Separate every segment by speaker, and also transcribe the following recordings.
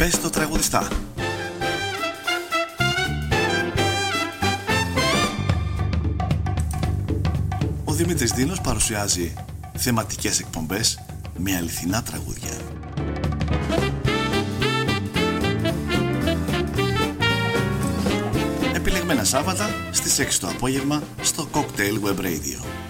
Speaker 1: Πες το τραγουδιστά. Ο Δημήτρης Δίνος παρουσιάζει θεματικές εκπομπές με αληθινά τραγούδια. Επιλεγμένα Σάββατα στις 6 το απόγευμα στο Cocktail Web Radio.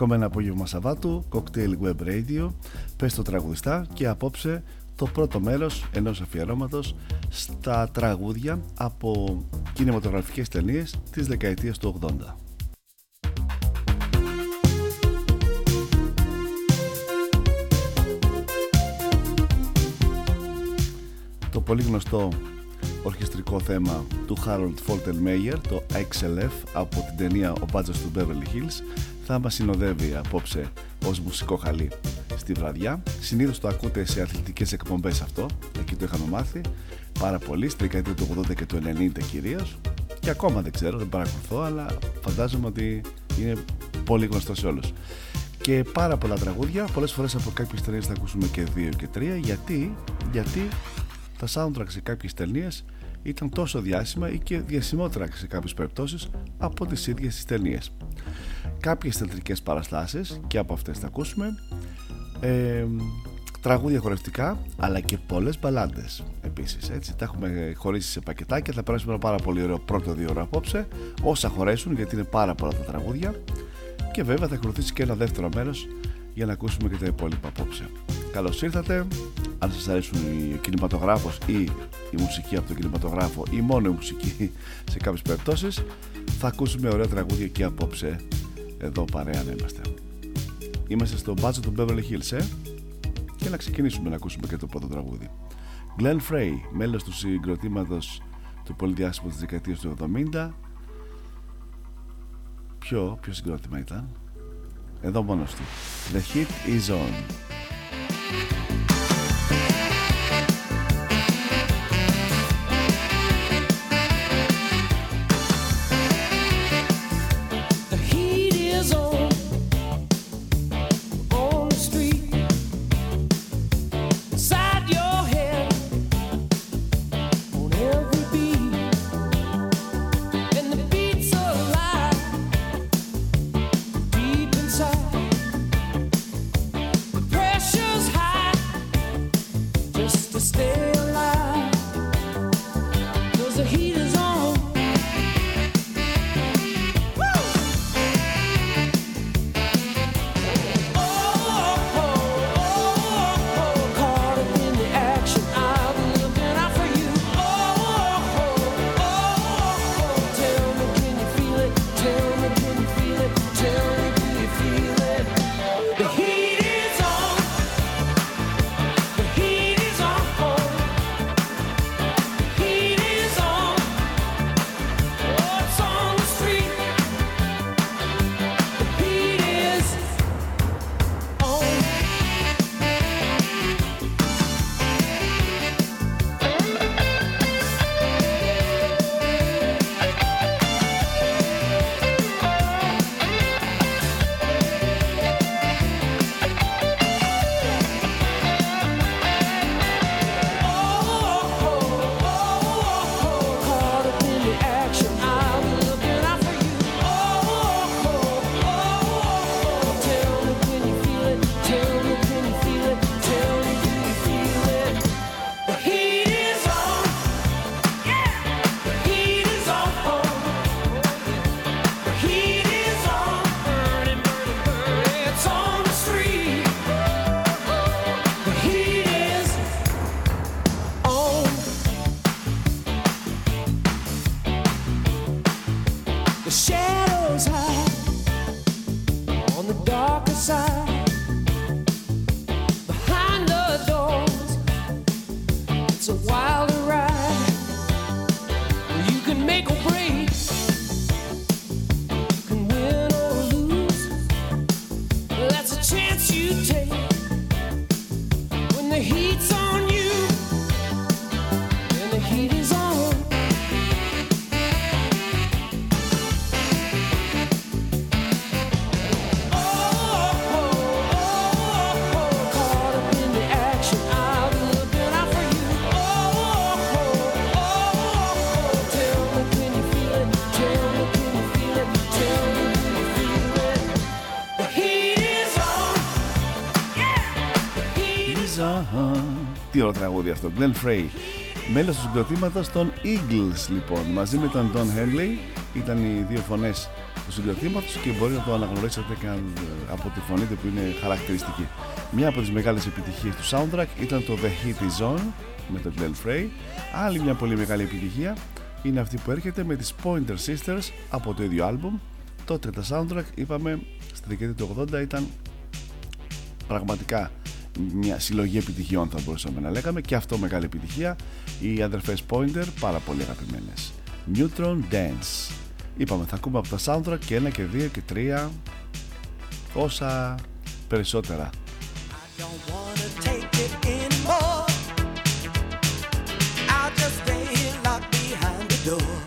Speaker 1: Ακόμα ένα απόγευμα Σαββάτου, Cocktail Web Radio, πες το τραγουδιστά και απόψε το πρώτο μέρος ενός αφιερώματος στα τραγούδια από κινηματογραφικές ταινίες της δεκαετίας του 80. Το πολύ γνωστό ορχιστρικό θέμα του Harold Faltermeyer, το XLF από την ταινία «Ο Μπάτζος του Beverly Hills» θα μας συνοδεύει απόψε ως μουσικό χαλί στη βραδιά. Συνήθως το ακούτε σε αθλητικές εκπομπές αυτό, εκεί το είχαμε μάθει πάρα πολύ, στη δεκαετία του 80 και του 90 κυρίως και ακόμα δεν ξέρω, δεν παρακολουθώ, αλλά φαντάζομαι ότι είναι πολύ γνωστό σε όλους. Και πάρα πολλά τραγούδια, πολλές φορές από κάποιες ταινίες θα ακούσουμε και δύο και τρία, γιατί, γιατί τα soundtrack σε κάποιες ταινίες ήταν τόσο διάσημα ή και διασημότερα σε κάποιες περιπτώσεις από τις ίδιες τις ταινίες. Κάποιες θεατρικές παραστάσεις και από αυτές θα ακούσουμε ε, τραγούδια χορευτικά αλλά και πολλές μπαλάντες. Επίσης έτσι τα έχουμε χωρίσει σε πακετάκια θα περάσουμε ένα πάρα πολύ ωραίο πρώτο δύο ώρα απόψε όσα χωρέσουν γιατί είναι πάρα πολλά τα τραγούδια. Και βέβαια θα ακολουθήσει και ένα δεύτερο μέρος για να ακούσουμε και τα υπόλοιπα απόψε Καλώς ήρθατε αν σας αρέσουν ο κινηματογράφος ή η μουσική από τον κινηματογράφο ή μόνο η μουσική σε κάποιες περιπτώσεις θα ακούσουμε ωραία τραγούδια και απόψε εδώ παρέα να είμαστε. Είμαστε στο μπάτσο του Beverly Hills, ε; Και να ξεκινήσουμε να ακούσουμε και το πρώτο τραγούδι. Glenn Frey, μέλος του συγκροτήματος του πολυδιάσημου της δεκαετίας του 70. Ποιο, ποιο συγκρότημα ήταν; Εδώ μόνος του. The Heat is On.
Speaker 2: Τραγούδι αυτό, Glenn Frey. Μέλος του συγκροτήματος των Eagles λοιπόν, μαζί με τον Don Henley ήταν οι δύο φωνές του συγκροτήματος και μπορεί να το αναγνωρίσετε και από τη φωνή του που είναι χαρακτηριστική. Μια από τις μεγάλες επιτυχίες του soundtrack ήταν το The Heat Zone με τον Glenn Frey. Άλλη μια πολύ μεγάλη επιτυχία είναι αυτή που έρχεται με τις Pointer Sisters από το ίδιο άλμπουμ. Τότε τα soundtrack είπαμε στη δεκαετία του 80 ήταν πραγματικά μια συλλογή επιτυχιών θα μπορούσαμε να λέγαμε και αυτό μεγάλη επιτυχία. Οι αδερφές Pointer πάρα πολύ αγαπημένες. Neutron Dance. Είπαμε θα ακούμε από τα soundtrack και ένα και δύο και τρία. Όσα περισσότερα. Ωραίες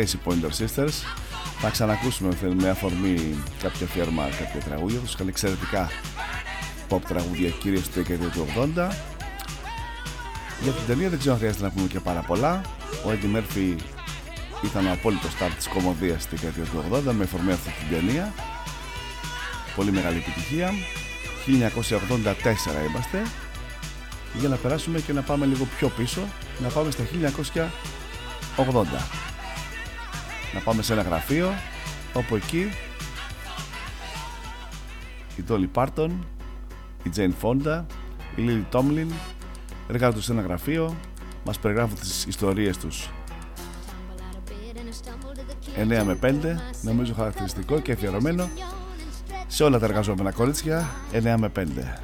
Speaker 2: οι Pointer Sisters. Θα ξανακούσουμε με αφορμή κάποια φιέρμα, κάποια τραγούδια. Τους είχαν εξαιρετικά pop τραγούδια κυρίως στη δεκαετία του 80 για την ταινία δεν ξέρω αν χρειάζεται να πούμε και πάρα πολλά. Ο Eddie Murphy ήταν ο απόλυτος start της κομμωδίας στη δεκαετία του 80 με αφορμή αυτή την ταινία. Πολύ μεγάλη επιτυχία. 1984 είμαστε. Για να περάσουμε και να πάμε λίγο πιο πίσω να πάμε στα 1980 να πάμε σε ένα γραφείο όπου εκεί η Dolly Parton, η Jane Fonda, η Lily Tomlin εργάζονται σε ένα γραφείο μας περιγράφουν τις ιστορίες τους. 9 με 5 νομίζω χαρακτηριστικό και αφιερωμένο σε όλα τα εργαζόμενα κορίτσια 9 με 5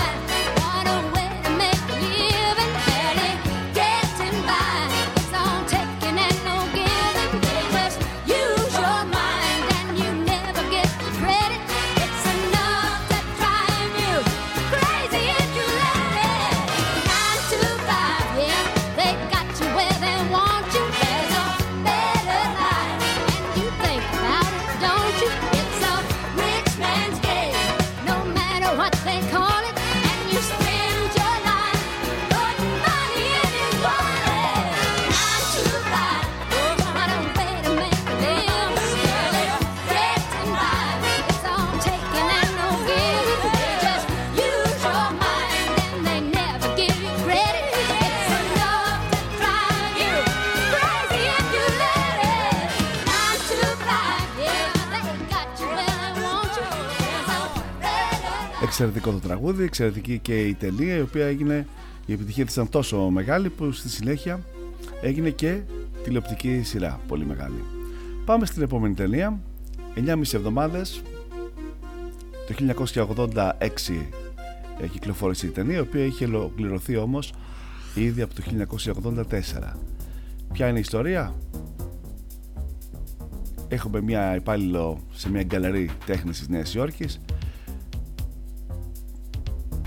Speaker 3: Εξαιρετικό το τραγούδι, εξαιρετική και η ταινία η οποία έγινε, η επιτυχία της ήταν τόσο μεγάλη που στη συνέχεια έγινε και τηλεοπτική σειρά πολύ μεγάλη. Πάμε στην επόμενη ταινία, 9,5 εβδομάδες, το 1986 κυκλοφόρησε η ταινία η οποία είχε ολοκληρωθεί όμως ήδη από το 1984. Ποια είναι η ιστορία; Έχουμε μια υπάλληλο σε μια γκαλερί τέχνης της Νέας Υόρκης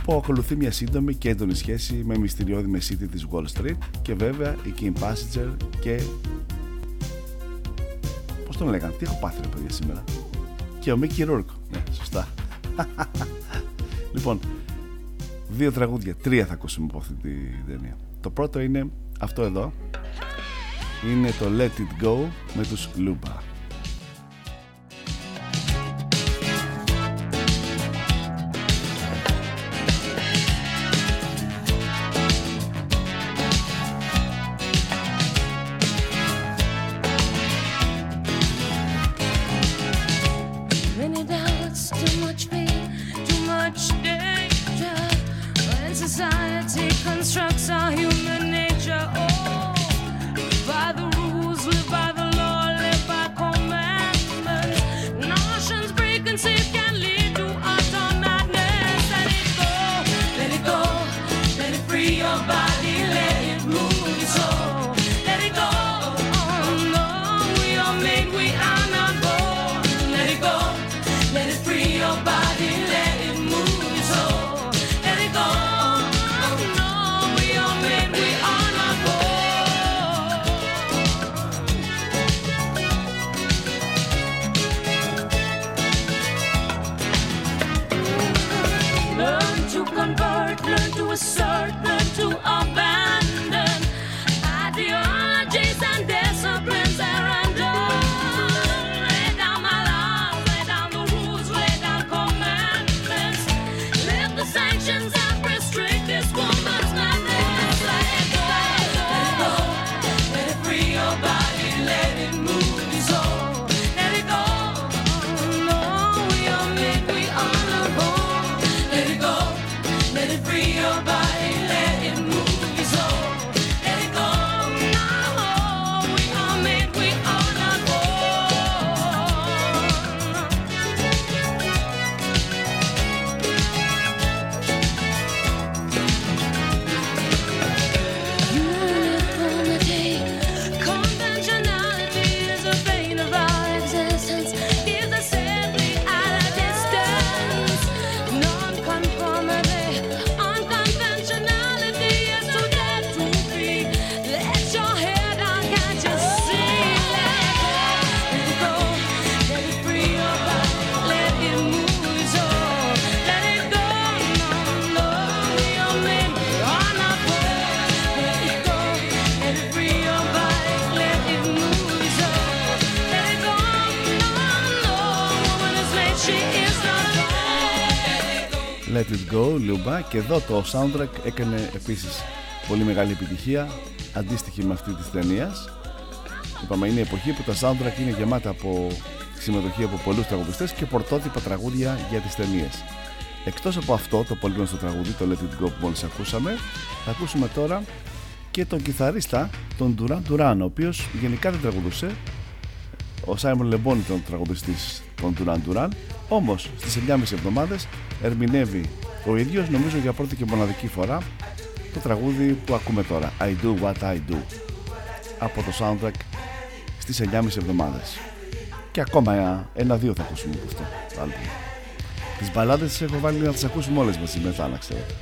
Speaker 3: που ακολουθεί μια σύντομη και έντονη σχέση με μυστηριώδη μεσίτη της Wall Street και βέβαια η Kim Passenger και... Πώς τον λέγανε, τι έχω πάθει ρε παιδιά σήμερα. Και ο Mickey Rourke, ναι σωστά. Λοιπόν, δύο τραγούδια, τρία θα ακούσουμε από αυτή την ταινία. Το πρώτο είναι αυτό εδώ. Είναι το Let It Go με τους Lupa και εδώ το soundtrack έκανε επίσης πολύ μεγάλη επιτυχία αντίστοιχη με αυτή της ταινίας. Είπαμε είναι η εποχή που τα soundtrack είναι γεμάτα από
Speaker 1: συμμετοχή από πολλούς τραγουδιστές και πορτότυπα τραγούδια για τις ταινίες. Εκτός από αυτό το πολύ γνωστό τραγούδι, το Let It Go που μόλις ακούσαμε, θα ακούσουμε τώρα και τον κιθαρίστα, τον Duran Duran, ο οποίος γενικά δεν τραγουδούσε. Ο Σάιμον Λεμπόν ήταν ο τραγουδιστής των Duran Duran, όμως στις 9,5 εβδομάδες ερμηνεύει ο ίδιος, νομίζω για πρώτη και μοναδική φορά, το τραγούδι που ακούμε τώρα, I Do What I Do, από το soundtrack στις 9,5 εβδομάδες. Και ακόμα ένα-δύο θα ακούσουμε από αυτό το άλμπου. Τις μπαλάντες τις έχω βάλει να τις ακούσουμε όλες μαζί μετά, να ξέρετε.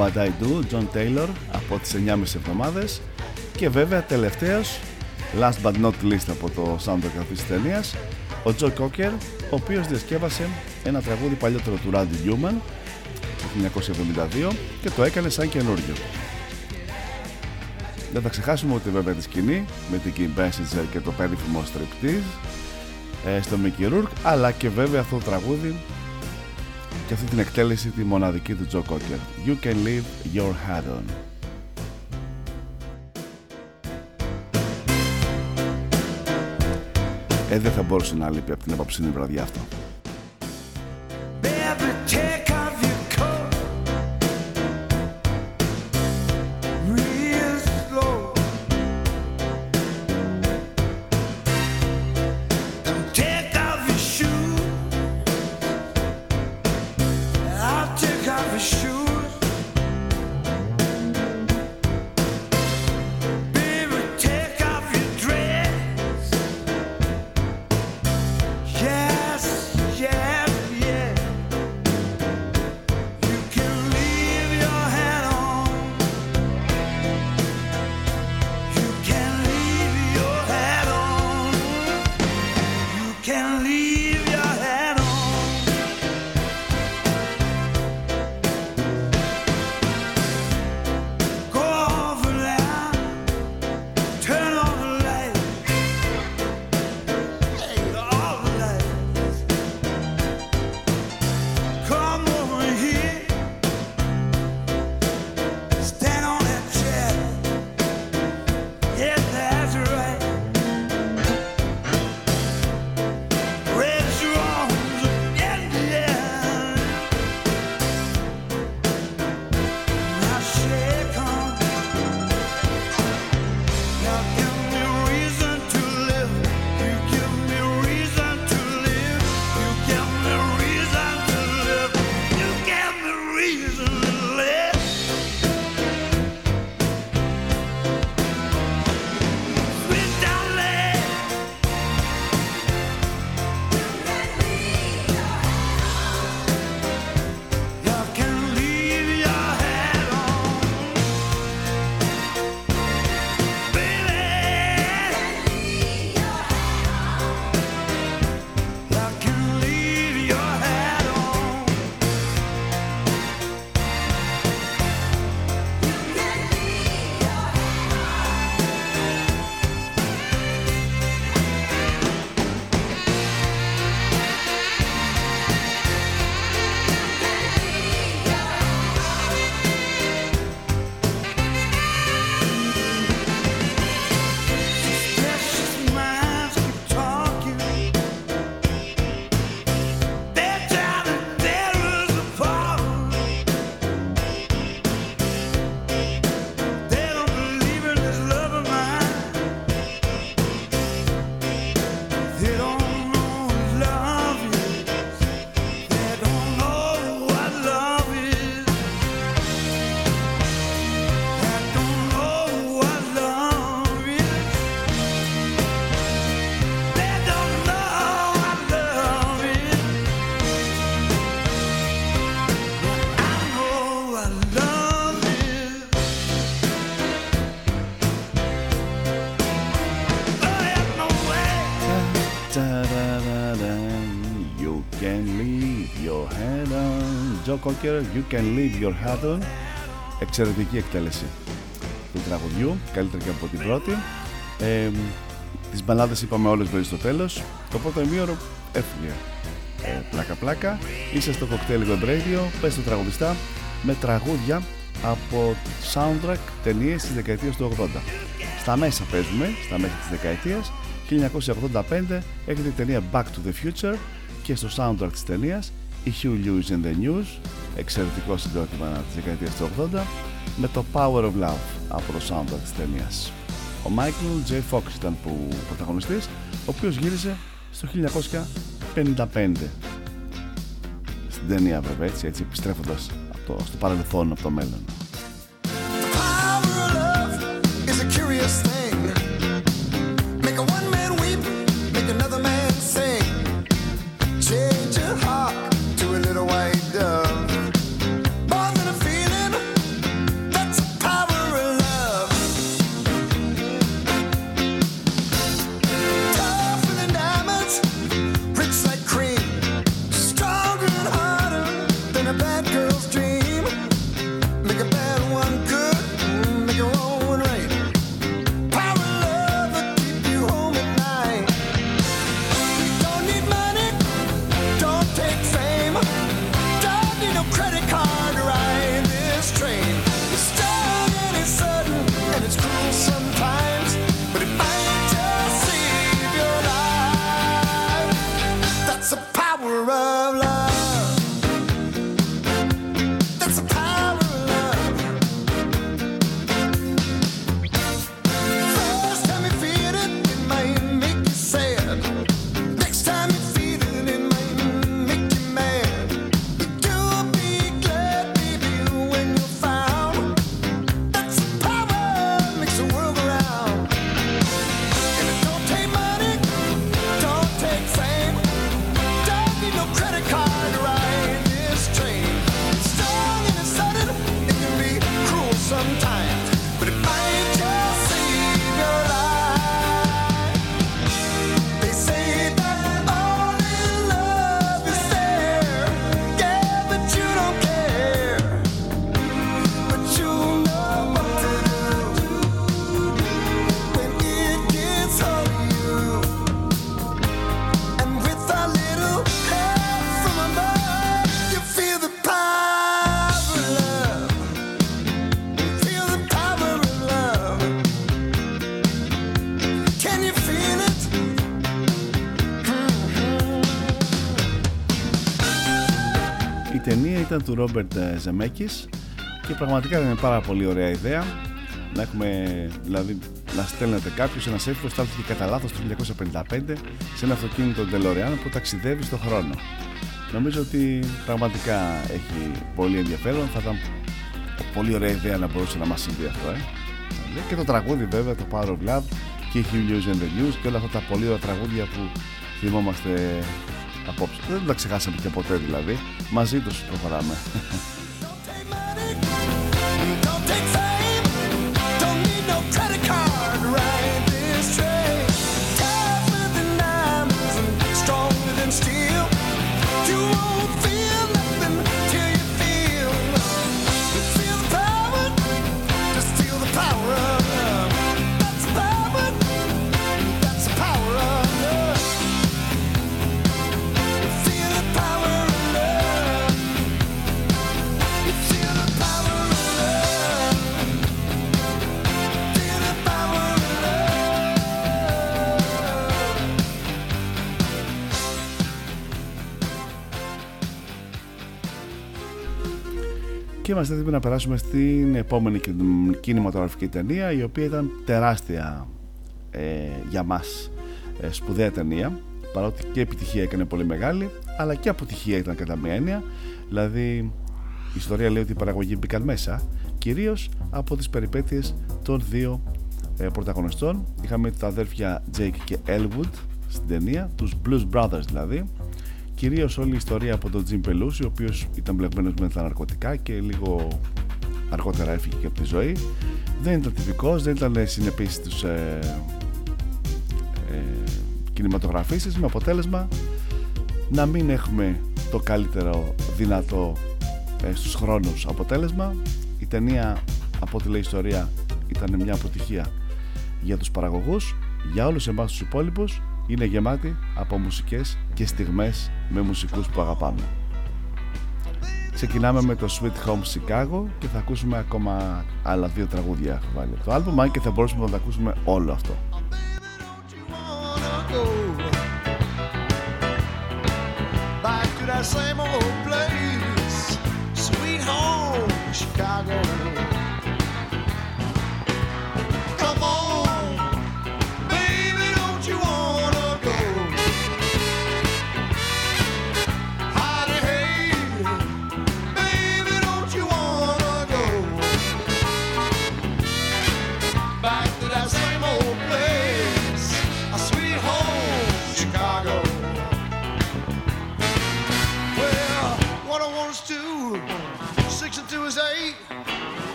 Speaker 1: What I Do, John Taylor από τις 9,5 εβδομάδες και βέβαια τελευταίος, last but not least από το soundtrack αυτής της ταινίας, ο Joe Cocker, ο οποίος διασκεύασε ένα τραγούδι παλιότερο του Randy Newman το 1972 και το έκανε σαν καινούριο. Δεν θα ξεχάσουμε ότι βέβαια τη σκηνή με την Kim Basinger και το περίφημο striptease ε, στο Mickey Rourke αλλά και βέβαια αυτό το τραγούδι και αυτή την εκτέλεση τη μοναδική του Joe Cocker. You can leave your hat on. Ε, δεν θα μπορούσε να λείπει από την απόψινή βραδιά αυτό. On Joe Cocker, You can leave your head on Εξαιρετική εκτέλεση του τραγουδιού, καλύτερη και από την πρώτη. Ε, Τις μπαλάδες είπαμε όλες βέβαια στο τέλος. Το πρώτο ημίωρο έφυγε. Ε, πλάκα πλάκα. Είσαι στο Cocktail Web Radio, πες το τραγουδιστά με τραγούδια από soundtrack ταινίες της δεκαετίας του 80 στα μέσα παίζουμε, στα μέσα της δεκαετίας. 1985 έχει την ταινία Back to the Future και στο soundtrack της ταινίας η Hugh Lewis in the News εξαιρετικό συγκρότημα της δεκαετίας του 80 με το Power of Love από το soundtrack της ταινίας. Ο Michael J. Fox ήταν που πρωταγωνιστής ο οποίος γύρισε στο 1955 στην ταινία βέβαια έτσι, έτσι επιστρέφοντας από το, στο παρελθόν από το μέλλον. Ήταν του Ρόμπερτ ε, Ζεμέκης. Και πραγματικά είναι πάρα πολύ ωραία ιδέα να έχουμε, δηλαδή να στέλνετε κάποιος ένας έφηβος στάλθηκε κατά λάθος το 1955 σε ένα αυτοκίνητο DeLorean που ταξιδεύει στον χρόνο. Νομίζω ότι πραγματικά έχει πολύ ενδιαφέρον. Θα ήταν πολύ ωραία ιδέα να μπορούσε να μας συμβεί αυτό ε. και το τραγούδι βέβαια το Power of Love και η Hugh News and the News και όλα αυτά τα πολύ ωραία τραγούδια που θυμόμαστε απόψε. Δεν τα ξεχάσαμε και ποτέ δηλαδή. Μαζί τους προχωράμε. και είμαστε έτοιμοι να περάσουμε στην επόμενη κινηματογραφική ταινία η οποία ήταν τεράστια ε, για μας ε, σπουδαία ταινία παρότι και επιτυχία έκανε πολύ μεγάλη αλλά και αποτυχία ήταν κατά μία έννοια. Δηλαδή η ιστορία λέει ότι οι παραγωγοί μπήκαν μέσα κυρίως από τις περιπέτειες των δύο ε, πρωταγωνιστών. Είχαμε τα αδέρφια Jake και Elwood στην ταινία τους Blues Brothers δηλαδή Κυρίως όλη η ιστορία από τον Τζιμ Πελούση, ο οποίος ήταν μπλεγμένος με τα ναρκωτικά και λίγο αργότερα έφυγε και από τη ζωή. Δεν ήταν τυπικός, δεν ήταν συνεπής στους ε, ε, κινηματογραφήσει, με αποτέλεσμα να μην έχουμε το καλύτερο δυνατό ε, στους χρόνους αποτέλεσμα η ταινία από ό,τι λέει η ιστορία ήταν μια αποτυχία για τους παραγωγούς για όλους εμάς τους υπόλοιπους είναι γεμάτη από μουσικές και στιγμές με μουσικούς που αγαπάμε. Ξεκινάμε με το Sweet Home Chicago και θα ακούσουμε ακόμα άλλα δύο τραγούδια έχω βάλει το άλμπομ αν και θα μπορούσαμε να το ακούσουμε όλο αυτό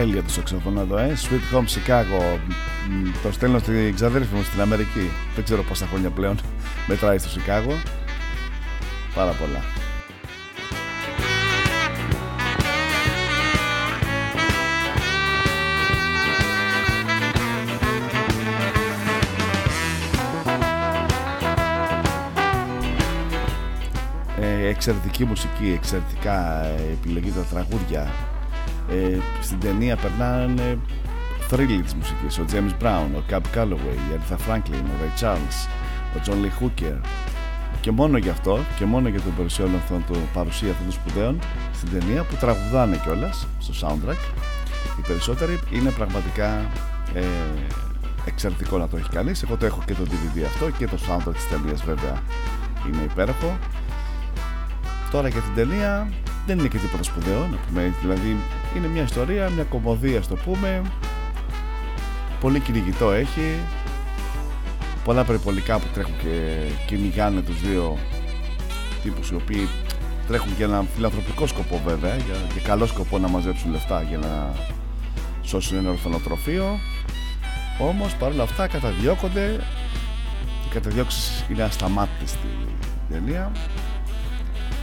Speaker 1: τέλεια το σαξοφωνό εδώ, ε. Sweet Home Chicago. Το στέλνω στην ξαδέρφη μου στην Αμερική. Δεν ξέρω πόσα χρόνια πλέον μετράει στο Σικάγο. Πάρα πολλά. Ε, εξαιρετική μουσική, εξαιρετικά ε, επιλογή τα τραγούδια ε, στην ταινία περνάνε θρύλοι της μουσικής. Ο James Brown, ο Cab Calloway, η Aretha Franklin, ο Ray Charles, ο John Lee Hooker και μόνο γι' αυτό και μόνο για την παρουσία αυτών του παρουσία αυτών των σπουδαίων στην ταινία που τραγουδάνε κιόλας στο soundtrack οι περισσότεροι είναι πραγματικά ε, εξαιρετικό να το έχει κανείς. Εγώ το έχω και το DVD αυτό και το soundtrack της ταινίας βέβαια είναι υπέροχο. Τώρα για την ταινία δεν είναι και τίποτα σπουδαίο να πούμε. Δηλαδή είναι μια ιστορία, μια κομμωδία στο πούμε. Πολύ κυνηγητό έχει. Πολλά περιπολικά που τρέχουν και κυνηγάνε τους δύο τύπους οι οποίοι τρέχουν για ένα φιλανθρωπικό σκοπό βέβαια, για, για καλό σκοπό να μαζέψουν λεφτά για να σώσουν ένα ορφανοτροφείο. Όμως παρόλα αυτά καταδιώκονται. Οι καταδιώξεις είναι ασταμάτητες στην ταινία.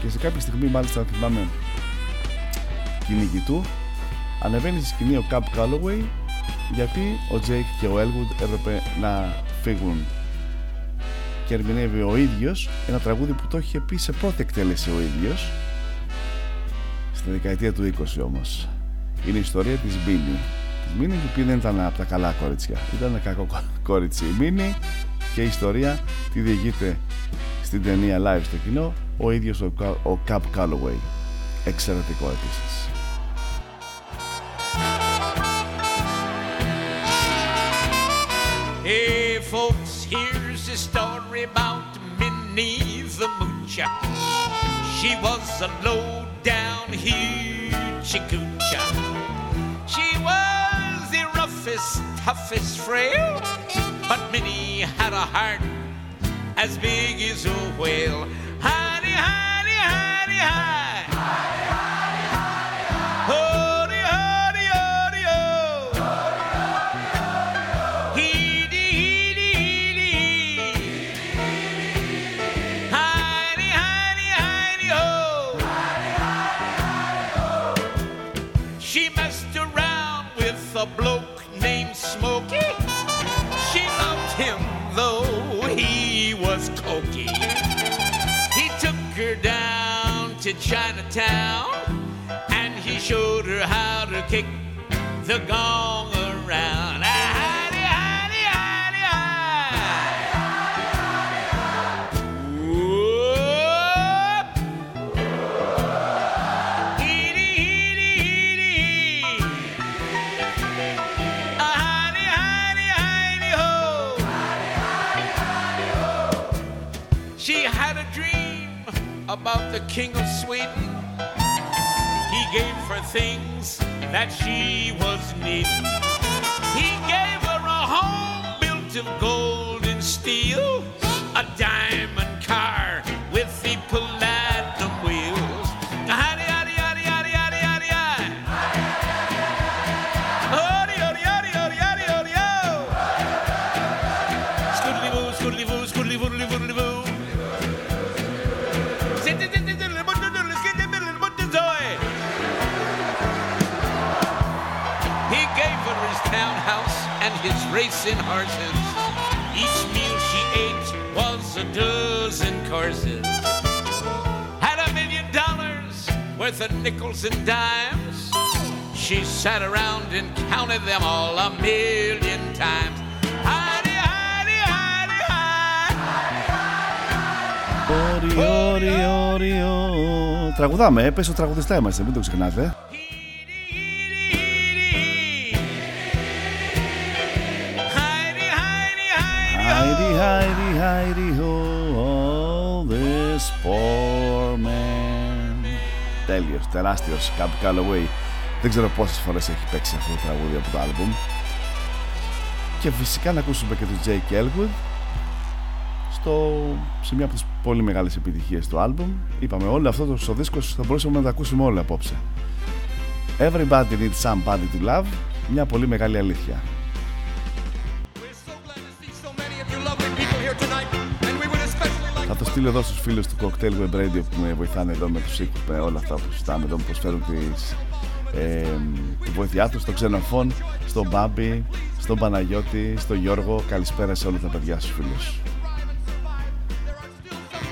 Speaker 1: Και σε κάποια στιγμή μάλιστα θυμάμαι κυνηγητού ανεβαίνει στη σκηνή ο Cab Calloway γιατί ο Τζέικ και ο Έλγουντ έπρεπε να φύγουν. Και ερμηνεύει ο ίδιος ένα τραγούδι που το είχε πει σε πρώτη εκτέλεση ο ίδιος στη δεκαετία του 20 όμως. Είναι η ιστορία της Μίνι της Μίνι η οποία δεν ήταν από τα καλά κορίτσια. Ήταν ένα κακό κορίτσι η Μίνι και η ιστορία τη διηγείται στην ταινία live στο κοινό ο ίδιος ο, ο Cap Calloway. Εξαιρετικό επίσης
Speaker 4: Hey folks, here's a story about Minnie the Moocher. She was a low down hoochie coocher. She was the roughest, toughest frail, but Minnie had a heart as big as a whale. Honey, honey, honey. Honey, Chinatown and he showed her how to kick the gong around. About the king of Sweden. He gave her things that she was needing. He gave her a home built of gold and steel, a diamond car racing horses. Each meal she ate was a dozen courses. Had a million dollars worth of nickels and dimes. She sat around and counted them all a million times. Hidey, hidey, hidey, hide.
Speaker 1: Όριο, όριο, όριο. Τραγουδάμε, ε, πες ο τραγουδιστά είμαστε, μην το ξεχνάτε.
Speaker 4: Heidi,
Speaker 1: Heidi, Heidi, Heidi, ho, all this poor man. Τέλειος, τεράστιος, Cap Calloway. Δεν ξέρω πόσες φορές έχει παίξει αυτό το τραγούδι από το άλμπουμ. Και φυσικά να ακούσουμε και τον Jake Elwood στο, σε μια από τις πολύ μεγάλες επιτυχίες του άλμπουμ. Είπαμε όλο αυτό το στο δίσκο θα μπορούσαμε να τα ακούσουμε όλα απόψε. Everybody needs somebody to love. Μια πολύ μεγάλη αλήθεια. Στείλω εδώ στους φίλους του Cocktail Web Radio που με βοηθάνε εδώ με τους ήχους, με όλα αυτά που συζητάμε εδώ, που προσφέρουν τις, ε, τη βοήθειά τους, στον Ξενοφών, στον Μπάμπη, στον Παναγιώτη, στον Γιώργο. Καλησπέρα σε όλα τα παιδιά στους φίλους.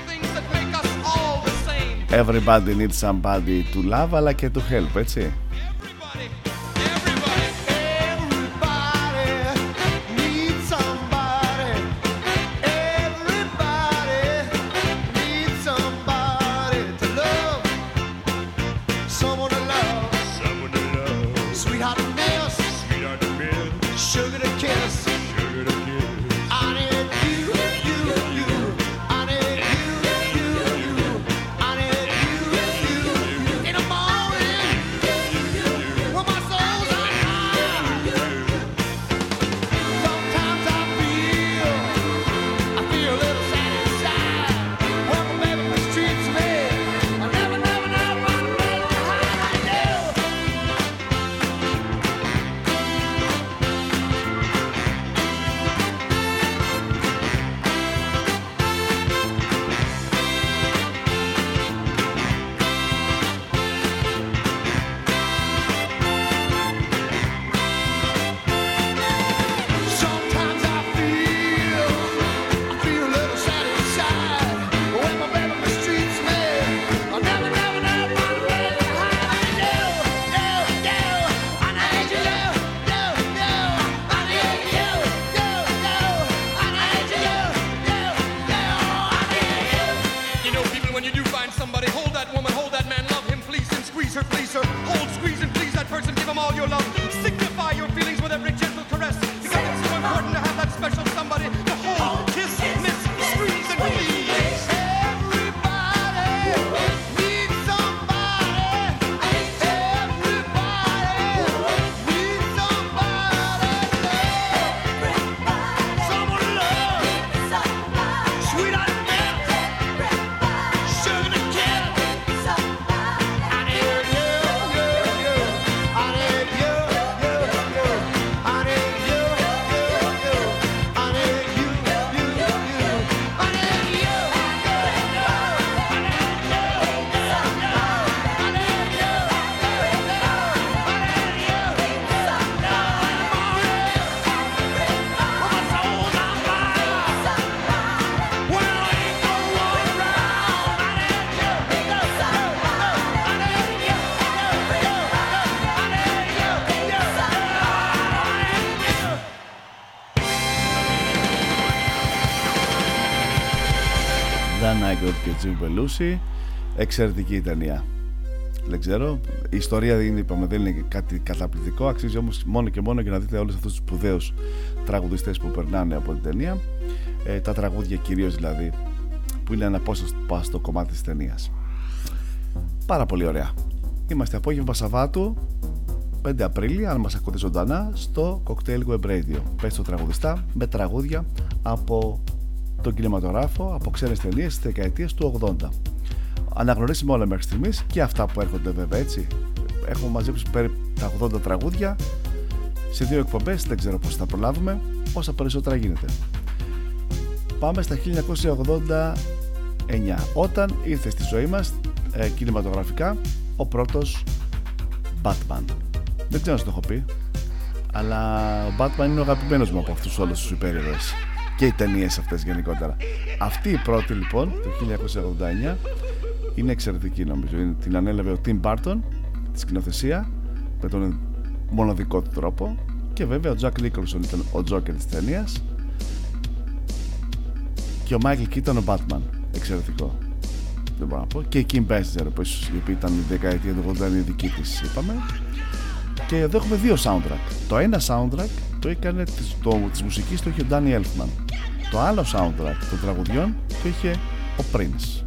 Speaker 5: things that make us all the same.
Speaker 1: Everybody needs somebody to love, αλλά και to help, έτσι. Jim Belushi. Εξαιρετική ταινία. Δεν ξέρω. Η ιστορία είναι, είπαμε, δεν είναι κάτι καταπληκτικό. Αξίζει όμως μόνο και μόνο για να δείτε όλους αυτούς τους σπουδαίους τραγουδιστές που περνάνε από την ταινία. Ε, τα τραγούδια κυρίως δηλαδή, που είναι ένα πόσο κομμάτι της ταινίας. Πάρα πολύ ωραία. Είμαστε απόγευμα Σαββάτου 5 Απρίλη, αν μας ακούτε ζωντανά, στο Cocktail Web Radio. Πες το τραγουδιστά με τραγούδια από τον κινηματογράφο, από ξένες ταινίες της δεκαετίας του 80. Αναγνωρίσουμε όλα μέχρι στιγμής και αυτά που έρχονται βέβαια έτσι. Έχουμε μαζέψει περίπου τα 80 τραγούδια σε δύο εκπομπές, δεν ξέρω πώς θα προλάβουμε, όσα περισσότερα γίνεται. Πάμε στα 1989, όταν ήρθε στη ζωή μας ε, κινηματογραφικά ο πρώτος Batman. Δεν ξέρω αν το έχω πει, αλλά ο Batman είναι ο αγαπημένος μου από αυτούς όλους τους υπέρηρωες και οι ταινίες αυτές γενικότερα. Αυτή η πρώτη λοιπόν, το 1989, είναι εξαιρετική νομίζω. Είναι, την ανέλαβε ο Tim Burton, τη σκηνοθεσία, με τον μοναδικό του τρόπο και βέβαια ο Jack Nicholson ήταν ο Joker της ταινίας και ο Michael Keaton ο Batman. Εξαιρετικό. Δεν μπορώ να πω. Και η Kim Basinger που ίσως η οποία ήταν η δεκαετία του 80 είναι η δική της είπαμε. Και εδώ έχουμε δύο soundtrack. Το ένα soundtrack το έκανε της, το, της μουσικής το είχε ο Danny Elfman. Το άλλο soundtrack των τραγουδιών το είχε ο Prince.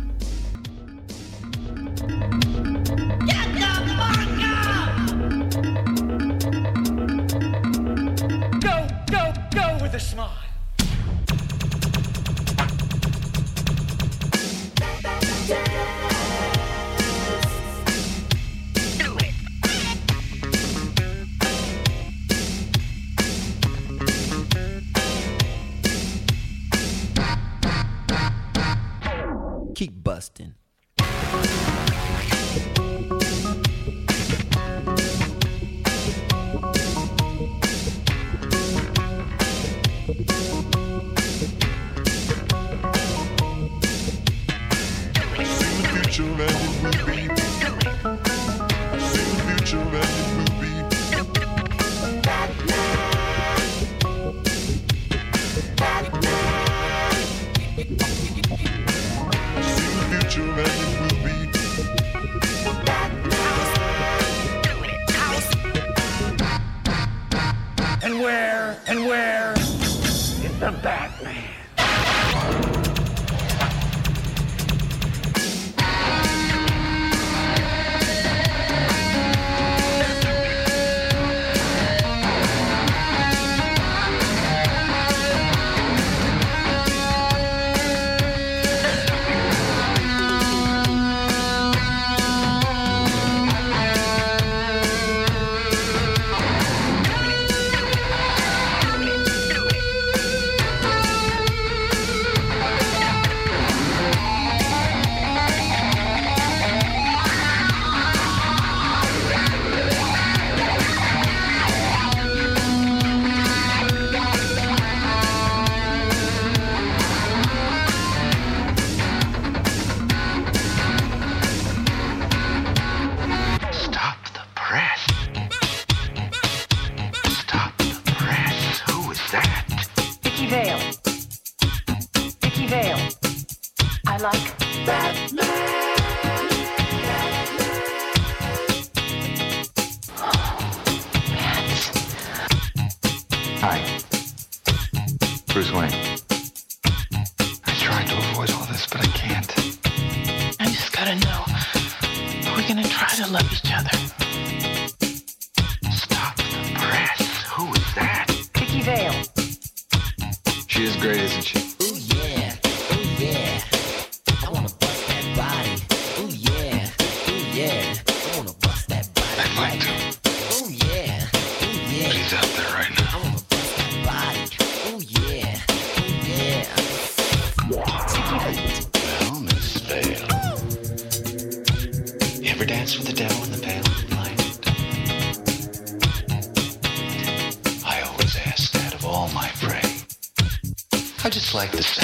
Speaker 6: like the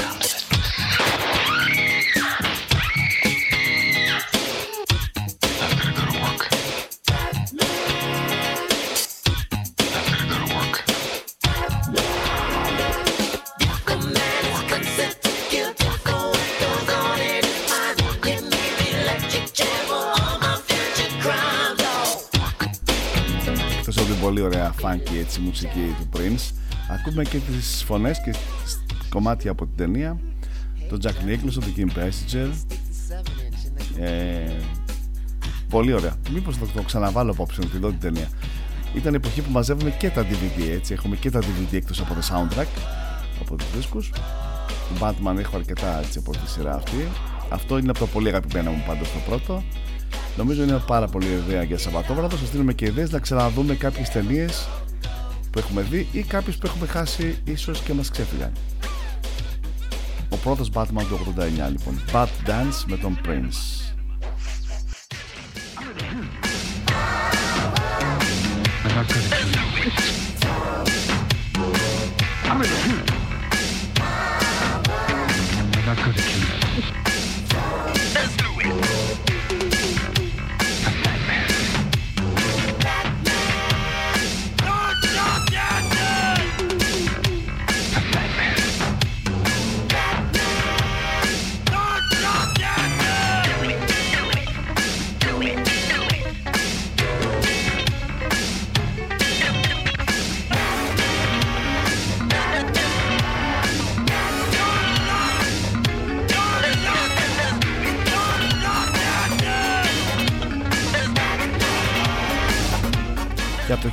Speaker 1: πολύ ωραία funky έτσι μουσική του Prince. Ακούμε και τις φωνές και κομμάτια από την ταινία. Τον Jack Nicholson, τον Kim Basinger. Ε, πολύ ωραία. Μήπως θα το ξαναβάλω απόψε να τη δω την ταινία. Ήταν η εποχή που μαζεύουμε και τα DVD έτσι. Έχουμε και τα DVD εκτός από το soundtrack από τους δίσκους. Του Batman έχω αρκετά έτσι από τη σειρά αυτή. Αυτό είναι από τα πολύ αγαπημένα μου πάντως το πρώτο. Νομίζω είναι πάρα πολύ ιδέα για Σαββατόβραδο. Σας δίνουμε και ιδέες να ξαναδούμε κάποιες ταινίες που έχουμε δει ή κάποιες που έχουμε χάσει ίσως και μας ξέφυγαν. Ο πρώτος Batman του 89 λοιπόν. Bat Dance με τον Prince. Και από το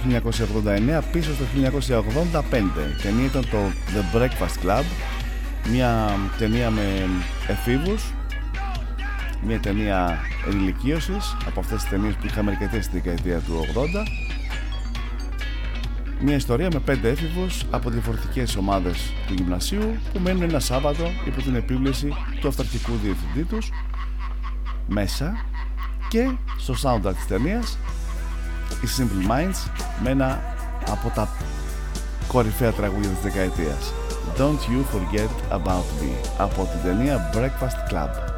Speaker 1: 1989 πίσω στο 1985 η ταινία ήταν το The Breakfast Club μια ταινία με εφήβους μια ταινία ενηλικίωσης από αυτές τις ταινίες που είχαμε αρκετές στη δεκαετία του 80 μια ιστορία με πέντε έφηβους από διαφορετικές ομάδες του γυμνασίου που μένουν ένα Σάββατο υπό την επίβλεση του αυταρχικού διευθυντή τους μέσα. Και στο soundtrack της ταινίας οι Simple Minds με ένα από τα κορυφαία τραγούδια της δεκαετίας. Don't You Forget About Me από την ταινία Breakfast Club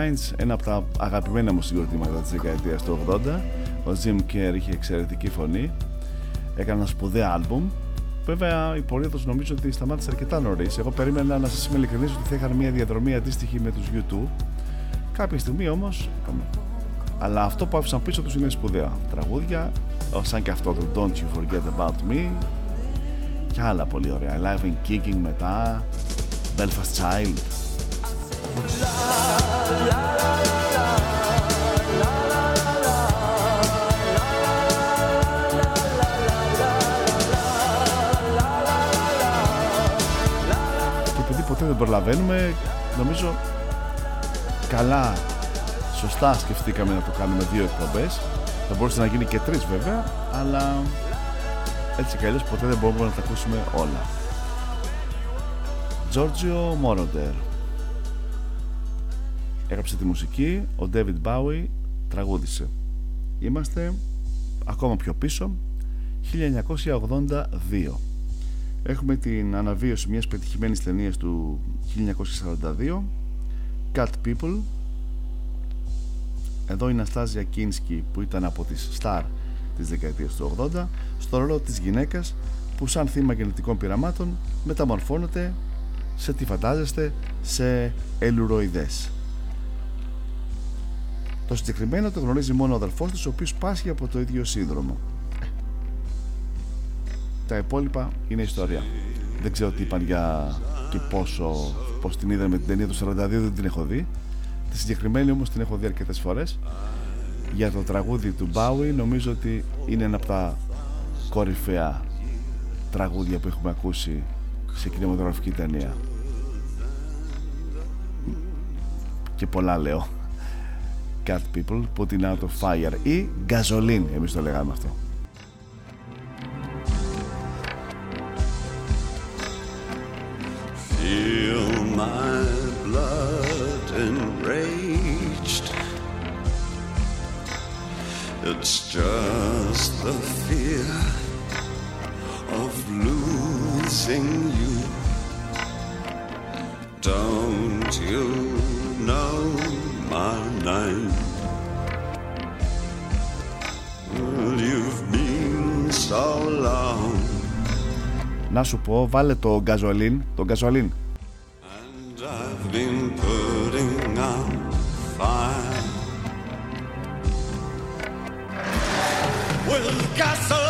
Speaker 1: Minds, ένα από τα αγαπημένα μου συγκροτήματα της δεκαετίας του 80. Ο Jim Kerr είχε εξαιρετική φωνή. Έκανε ένα σπουδαίο άλμπουμ. Βέβαια, η πορεία του νομίζω ότι σταμάτησε αρκετά νωρίς. Εγώ περίμενα να σας είμαι ειλικρινής ότι θα είχαν μια διαδρομή αντίστοιχη με τους U2. Κάποια στιγμή όμως. Αλλά αυτό που άφησαν πίσω τους είναι σπουδαία. Τραγούδια, σαν και αυτό το Don't You Forget About Me. Και άλλα πολύ ωραία. Live and Kicking μετά. Belfast Child. Προλαβαίνουμε, νομίζω καλά, σωστά σκεφτήκαμε να το κάνουμε δύο εκπομπές. Θα μπορούσε να γίνει και τρεις βέβαια, αλλά έτσι κι αλλιώς ποτέ δεν μπορούμε να τα ακούσουμε όλα. Giorgio Moroder έγραψε τη μουσική, ο David Bowie τραγούδισε. Είμαστε ακόμα πιο πίσω, 1982. Έχουμε την αναβίωση μιας πετυχημένης ταινίας του 1942, Cut People. Εδώ η Ναστάζια Κίνσκι που ήταν από τις Star της δεκαετίας του 80 στο ρόλο της γυναίκας που σαν θύμα γενετικών πειραμάτων μεταμορφώνεται σε τι φαντάζεστε σε ελουροειδές. Το συγκεκριμένο το γνωρίζει μόνο ο αδελφός της ο οποίος πάσχει από το ίδιο σύνδρομο. Τα υπόλοιπα είναι ιστορία. Δεν ξέρω τι είπαν για και πόσο πώς την είδαμε την ταινία του 42 δεν την έχω δει. Τη συγκεκριμένη όμως την έχω δει αρκετές φορές. Για το τραγούδι του Bowie νομίζω ότι είναι ένα από τα κορυφαία τραγούδια που έχουμε ακούσει σε κινηματογραφική ταινία. Και πολλά λέω. Cat People, Putting Out of Fire ή Gasoline, εμείς το λέγαμε αυτό.
Speaker 7: Feel my blood enraged. It's just the fear of losing you. Don't you know my name? Well, you've been so long.
Speaker 1: Να σου πω, βάλε το γκαζολίν, το γκαζολίν.
Speaker 7: been putting out fire with gasoline.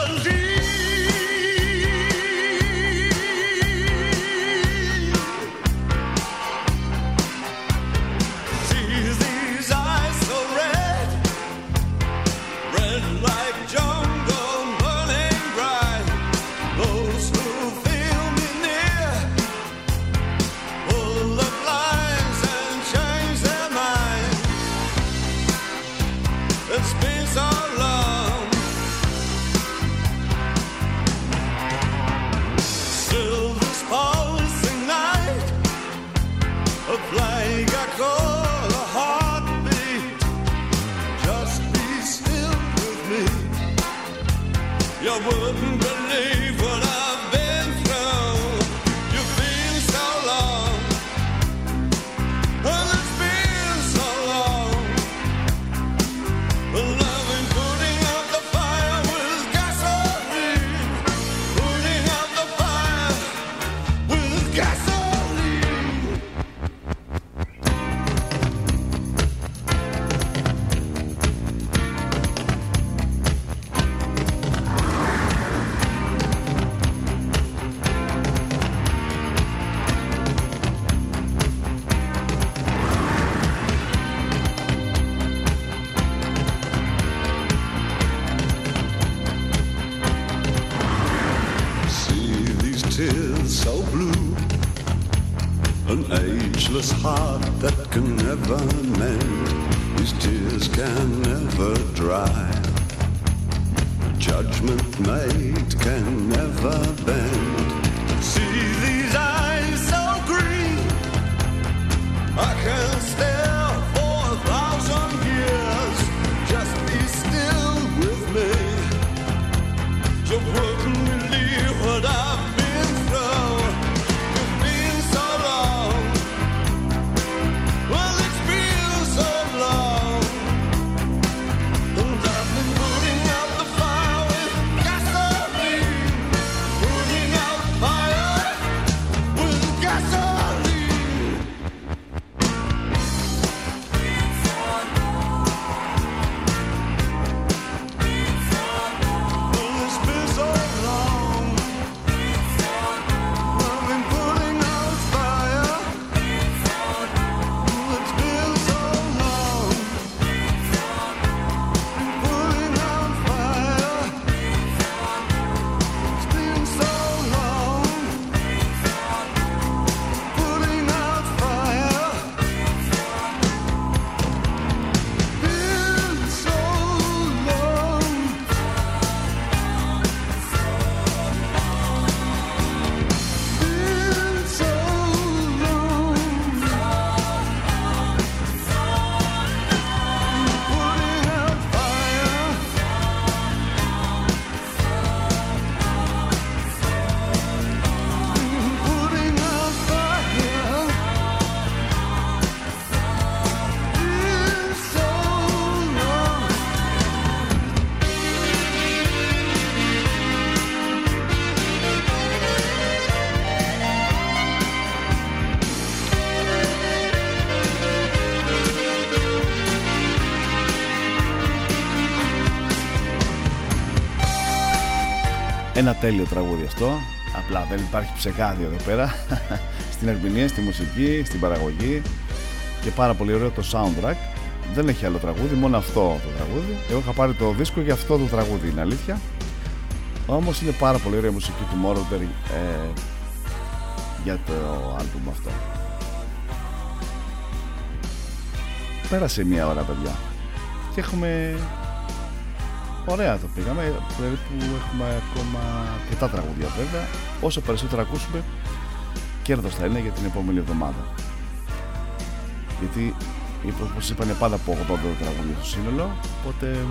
Speaker 1: Ένα τέλειο τραγούδι αυτό. Απλά δεν υπάρχει ψεκάδι εδώ πέρα. στην ερμηνεία, στη μουσική, στην παραγωγή. Και πάρα πολύ ωραίο το soundtrack. Δεν έχει άλλο τραγούδι, μόνο αυτό το τραγούδι. Εγώ είχα πάρει το δίσκο για αυτό το τραγούδι, είναι αλήθεια. Όμως είναι πάρα πολύ ωραία η μουσική του Moroder ε, για το άλμπουμ αυτό. Πέρασε μία ώρα, παιδιά. Και έχουμε Ωραία το πήγαμε, περίπου έχουμε ακόμα αρκετά τραγούδια βέβαια. Όσο περισσότερο ακούσουμε, κέρδος θα είναι για την επόμενη εβδομάδα. Γιατί όπως είπανε πάντα από 80 τραγούδια στο σύνολο, οπότε...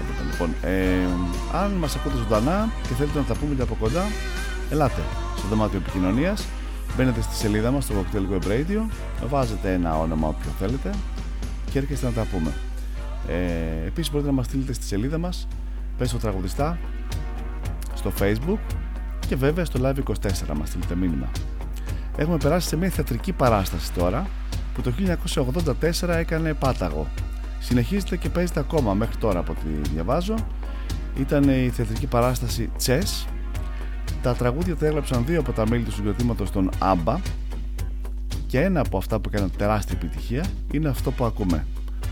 Speaker 1: Οπότε, λοιπόν, ε, αν μας ακούτε ζωντανά και θέλετε να τα πούμε και από κοντά, ελάτε στο δωμάτιο επικοινωνίας. Μπαίνετε στη σελίδα μας στο Cocktail Web Radio, βάζετε ένα όνομα όποιο θέλετε και έρχεστε να τα πούμε. Ε, επίσης μπορείτε να μας στείλετε στη σελίδα μας Πες το τραγουδιστά στο facebook και βέβαια στο live 24 μας στείλετε μήνυμα. Έχουμε περάσει σε μια θεατρική παράσταση τώρα που το 1984 έκανε πάταγο. Συνεχίζεται και παίζεται ακόμα μέχρι τώρα από ό,τι διαβάζω. Ήταν η θεατρική παράσταση Chess. Τα τραγούδια τα έγραψαν δύο από τα μέλη του συγκροτήματος των ABBA και ένα από αυτά που έκαναν τεράστια επιτυχία είναι αυτό που ακούμε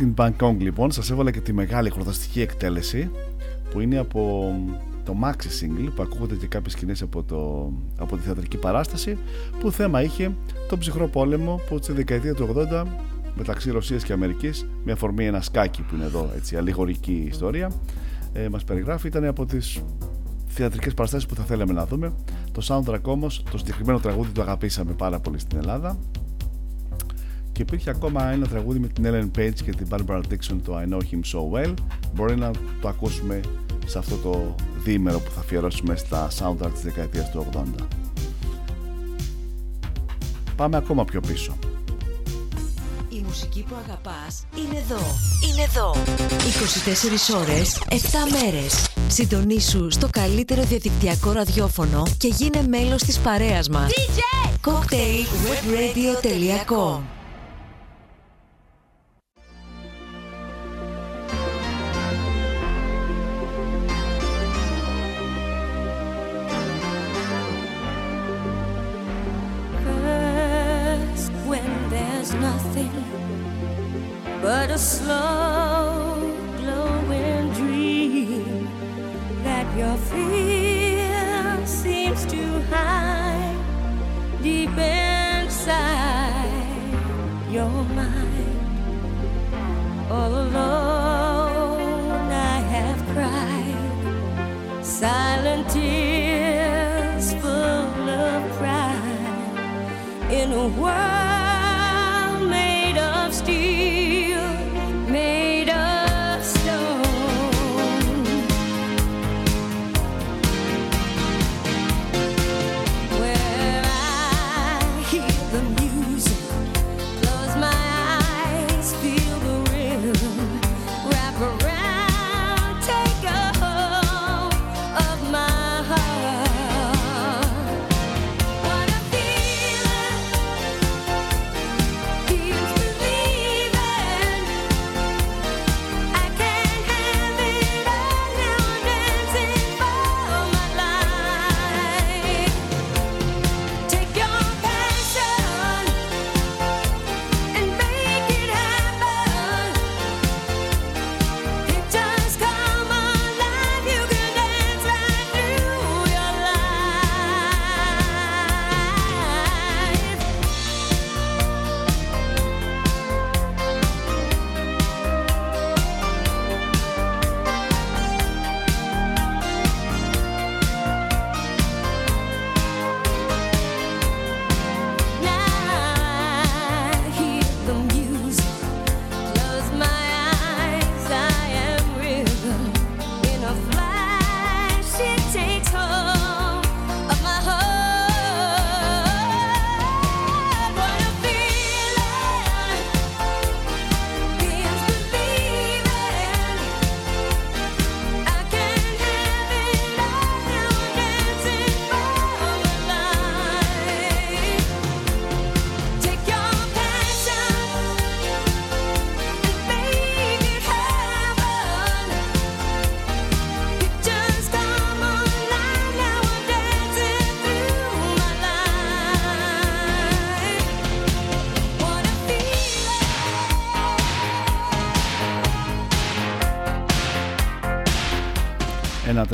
Speaker 2: the
Speaker 1: One Night in Bangkok λοιπόν σας έβαλα και τη μεγάλη χορδαστική εκτέλεση που είναι από το maxi single που ακούγονται και κάποιες σκηνές από, το, από τη θεατρική παράσταση που θέμα είχε τον ψυχρό πόλεμο που στη δεκαετία του 80 μεταξύ Ρωσίας και Αμερικής με αφορμή ένα σκάκι που είναι εδώ έτσι αλληγορική ιστορία ε, μας περιγράφει. Ήταν από τις θεατρικές παραστάσεις που θα θέλαμε να δούμε. Το soundtrack όμως το συγκεκριμένο τραγούδι το αγαπήσαμε πάρα πολύ στην Ελλάδα και υπήρχε ακόμα ένα τραγούδι με την Ellen Page και την Barbara Dixon το I Know Him So Well μπορεί να το ακούσουμε σε αυτό το διήμερο που θα αφιερώσουμε στα soundtrack της δεκαετίας του 80 πάμε ακόμα πιο πίσω
Speaker 8: Η μουσική που αγαπάς είναι εδώ. Είναι εδώ. 24 ώρες, 7 μέρες. Συντονίσου στο καλύτερο διαδικτυακό ραδιόφωνο και γίνε μέλος της παρέας μας. DJ! cocktailwebradio.com
Speaker 3: a slow glowing dream that your fear seems to hide deep inside your mind. All alone, I have cried silent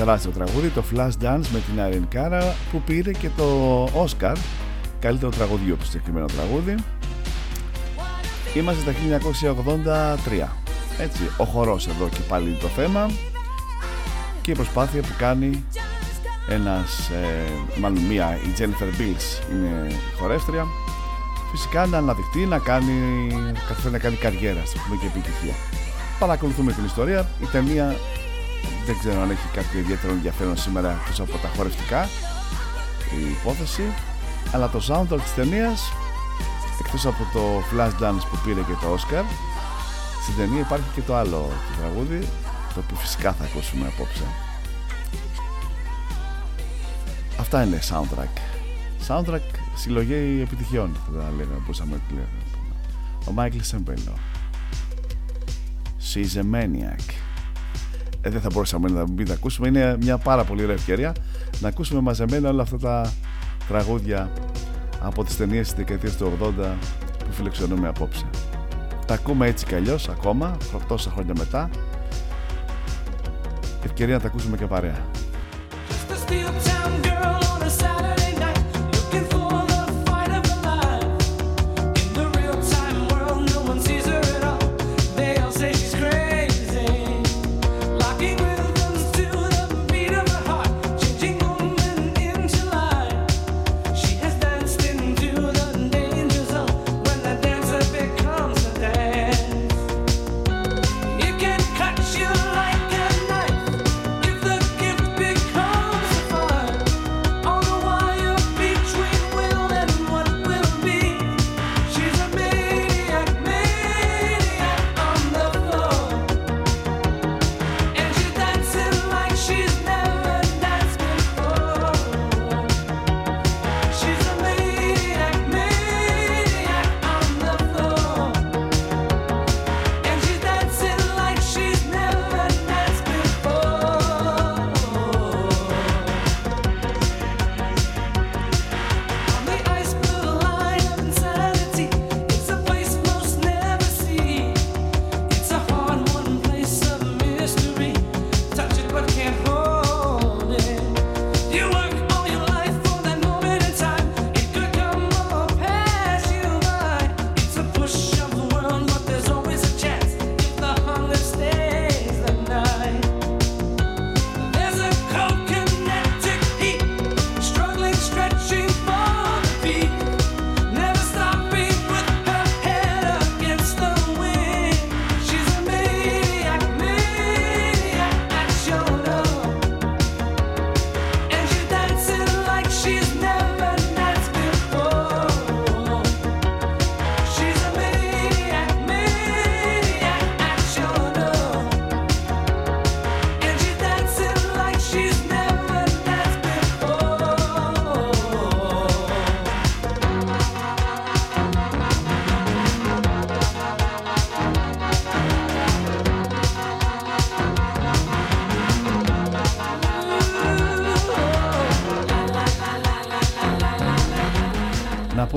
Speaker 1: τεράστιο τραγούδι το Flash Dance με την Irene Cara που πήρε και το Oscar. Καλύτερο τραγουδιού από το συγκεκριμένο τραγούδι. Είμαστε στα 1983 έτσι ο χορός εδώ και πάλι είναι το θέμα. Και η προσπάθεια που κάνει ένας ε, μάλλον μία η Jennifer Bills είναι η χορεύτρια. Φυσικά να αναδειχτεί να κάνει, καταφέρει να κάνει καριέρα στο πούμε και επιτυχία. Παρακολουθούμε την ιστορία. Η ταινία δεν ξέρω αν έχει κάποιο ιδιαίτερο ενδιαφέρον σήμερα εκτός από τα χορευτικά η υπόθεση αλλά το soundtrack της ταινίας εκτός από το Flashdance που πήρε και το Oscar στην ταινία υπάρχει και το άλλο το τραγούδι το οποίο φυσικά θα ακούσουμε απόψε. Αυτά είναι soundtrack. Soundtrack συλλογή επιτυχιών θα λέγαμε μπορούσαμε να λέγαμε. ο Μάικλ Σεμπέλο She's a Maniac ε, δεν θα μπορούσαμε να μην τα ακούσουμε. Είναι μια πάρα πολύ ωραία ευκαιρία να ακούσουμε μαζεμένα όλα αυτά τα τραγούδια από τις ταινίες της δεκαετίας του 80 που φιλοξενούμε απόψε. Τα ακούμε έτσι κι αλλιώς ακόμα τόσα χρόνια μετά. Ευκαιρία να τα ακούσουμε και παρέα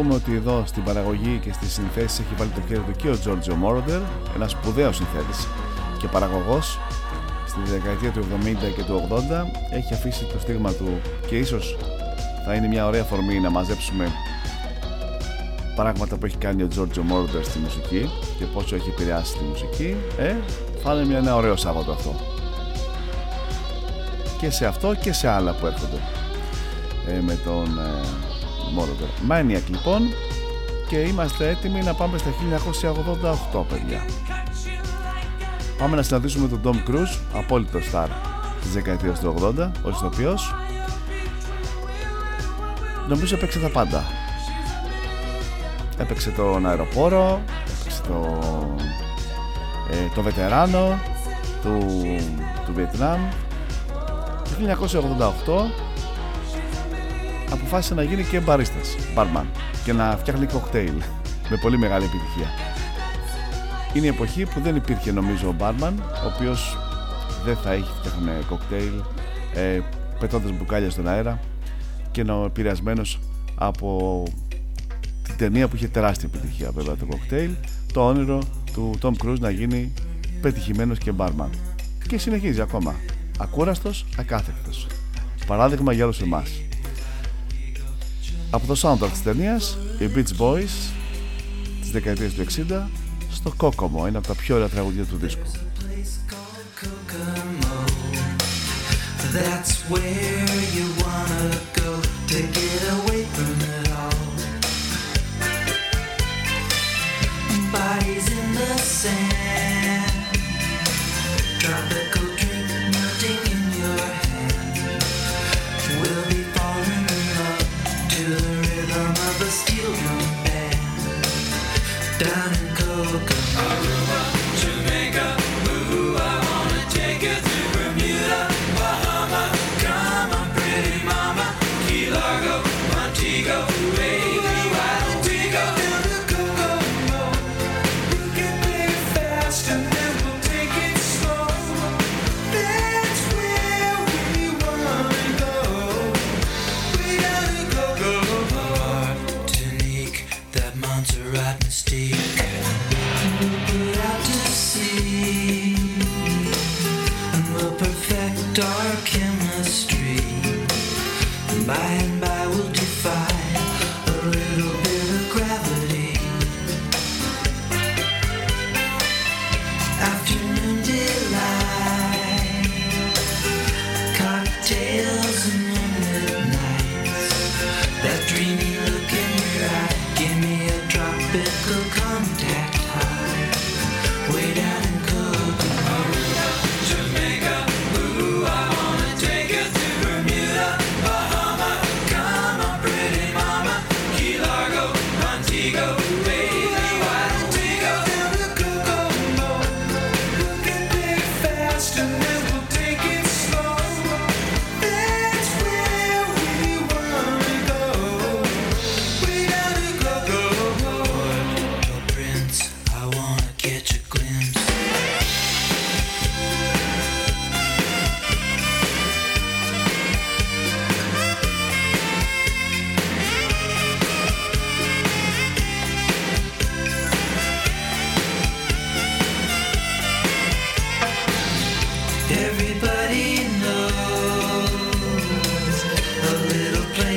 Speaker 1: πούμε ότι εδώ στην παραγωγή και στις συνθέσεις έχει βάλει το χέρι του και ο Giorgio Moroder, ένας σπουδαίος συνθέτης και παραγωγός. Στη δεκαετία του 70 και του 80 έχει αφήσει το στίγμα του και ίσως θα είναι μια ωραία φορμή να μαζέψουμε πράγματα που έχει κάνει ο Giorgio Moroder στη μουσική και πόσο έχει επηρεάσει τη μουσική. Ε, θα είναι μια, ένα ωραίο Σάββατο αυτό. Και σε αυτό και σε άλλα που έρχονται. Ε, με τον ε, Moroder Maniac λοιπόν και είμαστε έτοιμοι να πάμε στα 1988 παιδιά Πάμε να συναντήσουμε τον Tom Cruise, απόλυτο star της δεκαετίας του 80, ο ηθοποιός. Νομίζω έπαιξε τα πάντα. Έπαιξε τον αεροπόρο, έπαιξε το, ε, το βετεράνο του, του Βιετνάμ. Το 1988 αποφάσισε να γίνει και μπαρίστας, barman και να φτιάχνει κοκτέιλ με πολύ μεγάλη επιτυχία. Είναι η εποχή που δεν υπήρχε νομίζω ο μπάρμαν ο οποίος δεν θα έχει φτιάχνει κοκτέιλ ε, πετώντας μπουκάλια στον αέρα και να επηρεασμένος από την ταινία που είχε τεράστια επιτυχία βέβαια το κοκτέιλ το όνειρο του Tom Cruise να γίνει πετυχημένος και μπάρμαν και συνεχίζει ακόμα ακούραστος, ακάθεκτος. Παράδειγμα για όλους εμάς από το soundtrack της ταινίας οι Beach Boys της δεκαετίας του 60 στο Κόκομο, ένα από τα πιο ωραία τραγουδία του δίσκου.
Speaker 9: That's where you wanna go to get away from it all. Bodies in the sand,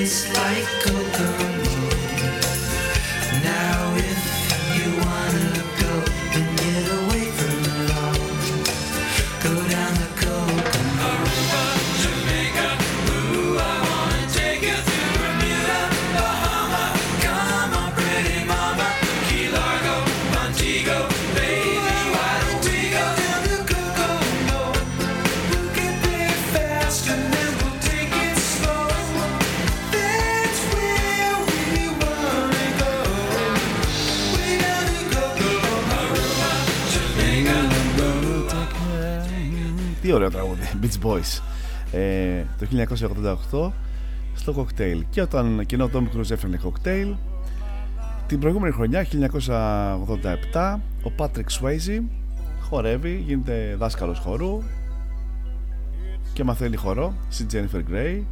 Speaker 5: taste like
Speaker 1: cocoa. Beach Boys ε, το 1988 στο κοκτέιλ. Και όταν κοινό Tom Cruise έφερνε κοκτέιλ, την προηγούμενη χρονιά, 1987, ο Patrick Swayze χορεύει, γίνεται δάσκαλος χορού και μαθαίνει χορό στη Jennifer Grey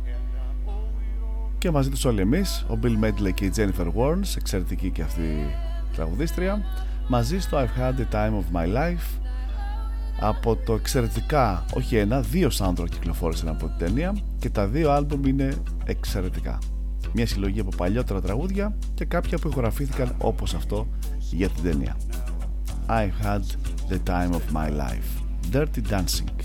Speaker 1: και μαζί τους όλοι εμείς, ο Bill Medley και η Jennifer Warnes, εξαιρετική και αυτή τραγουδίστρια, μαζί στο I've had the time of my life από το εξαιρετικά, όχι ένα, δύο soundtrack κυκλοφόρησαν από την ταινία και τα δύο άλμπουμ είναι εξαιρετικά. Μια συλλογή από παλιότερα τραγούδια και κάποια που ηχογραφήθηκαν όπως αυτό για την ταινία. I had the time of my life. Dirty Dancing.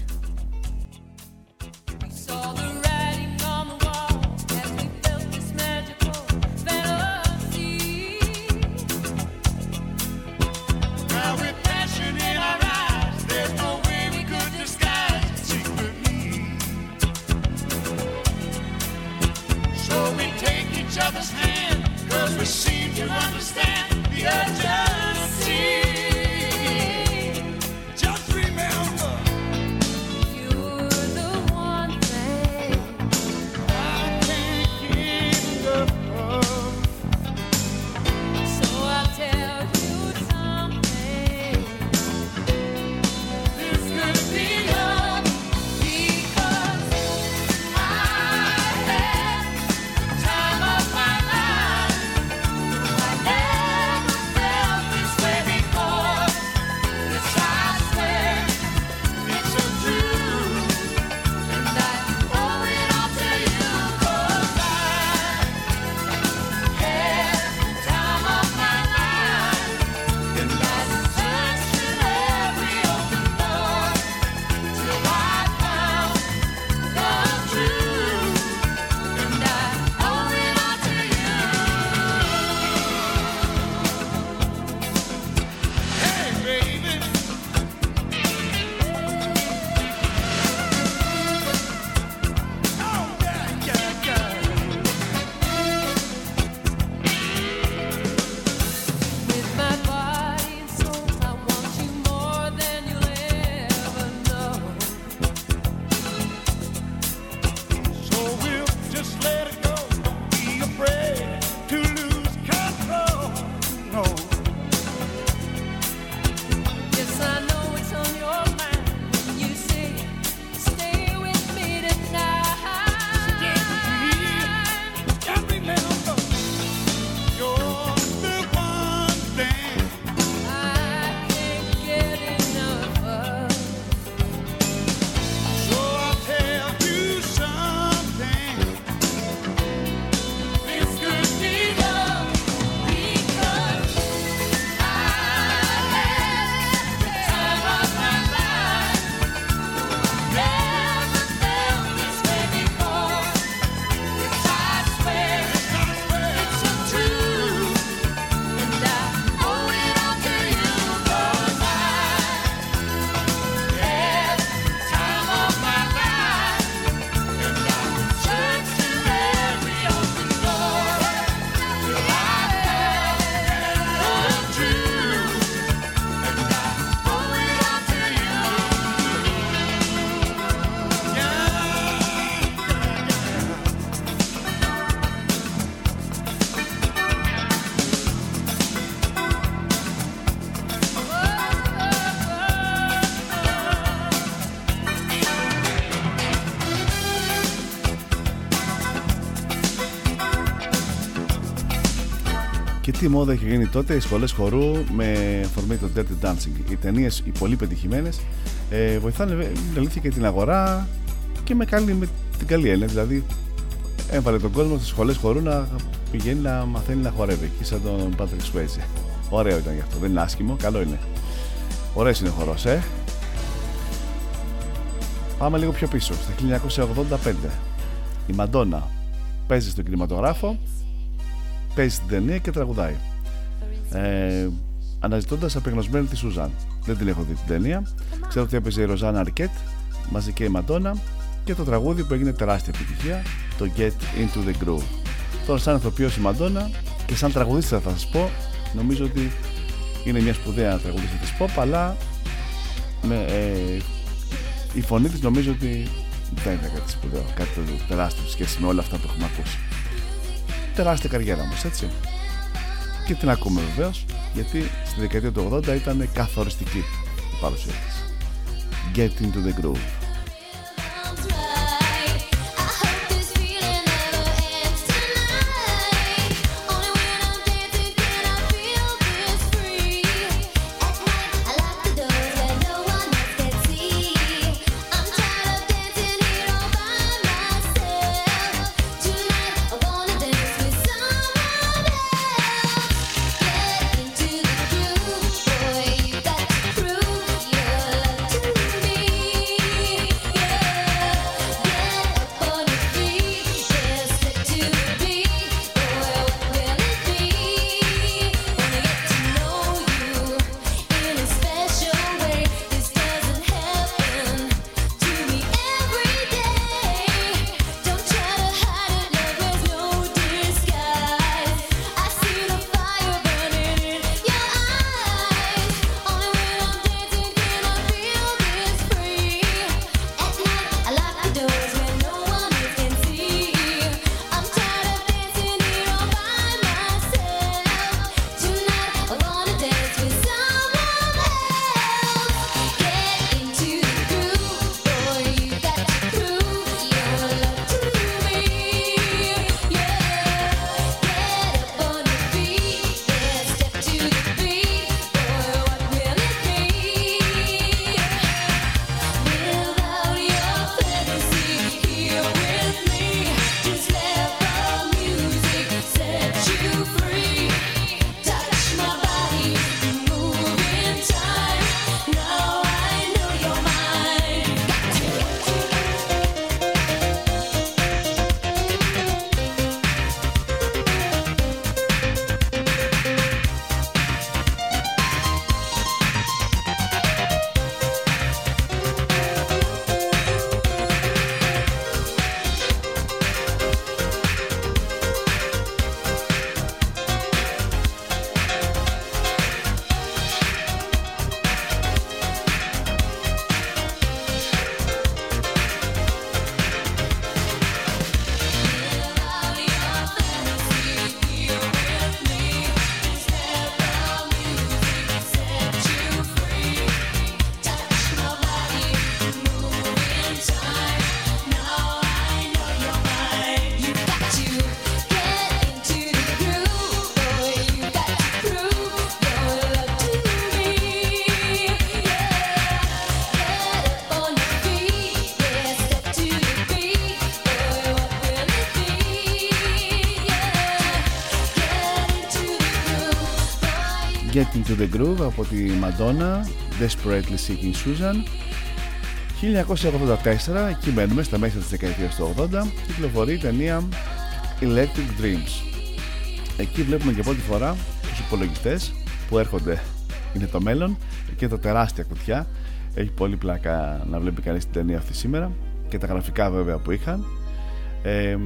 Speaker 10: Τι μόδα έχει γίνει τότε οι σχολές χορού με αφορμή το Dirty Dancing. Οι ταινίες, οι πολύ πετυχημένες, ε, βοηθάνε ε, την αλήθεια και την αγορά και με, καλή, με την καλή έννοια. Δηλαδή, έβαλε τον κόσμο στις σχολέ χορού να πηγαίνει να μαθαίνει να χορεύει. Και σαν τον Patrick Swayze. Ωραίο ήταν γι' αυτό. Δεν είναι άσχημο, καλό είναι. Ωραίος είναι ο χορός, ε. Πάμε λίγο πιο πίσω, στα 1985. Η Μαντόνα παίζει στον κινηματογράφο, παίζει στην ταινία και τραγουδάει. Ε, Αναζητώντας απεγνωσμένη τη Σουζάν. Δεν την έχω δει την ταινία. Ξέρω ότι έπαιζε η Ροζάνα Αρκέτ μαζί και η Μαντόνα και το τραγούδι που έγινε τεράστια επιτυχία, το Get Into the Groove. Τώρα, σαν ηθοποιό η Μαντόνα και σαν τραγουδίστρια θα σας πω, νομίζω ότι είναι μια σπουδαία τραγουδίστρια της pop, αλλά με, ε, η φωνή της νομίζω ότι δεν είναι κάτι σπουδαίο, κάτι τεράστιο σε σχέση με όλα αυτά που έχουμε ακούσει. Τεράστια καριέρα όμως, έτσι. Και την ακούμε βεβαίως, γιατί στη δεκαετία του 80 ήταν καθοριστική η παρουσία της. Get into the groove. Into the groove από τη Madonna Desperately Seeking Susan. 1984, εκεί μένουμε στα μέσα της δεκαετίας του 80 κυκλοφορεί η ταινία Electric Dreams. Εκεί βλέπουμε και πρώτη φορά τους υπολογιστές που έρχονται. Είναι το μέλλον και τα τεράστια κουτιά. Έχει πολύ πλάκα να βλέπει κανείς την ταινία αυτή σήμερα και τα γραφικά βέβαια που είχαν. Ε,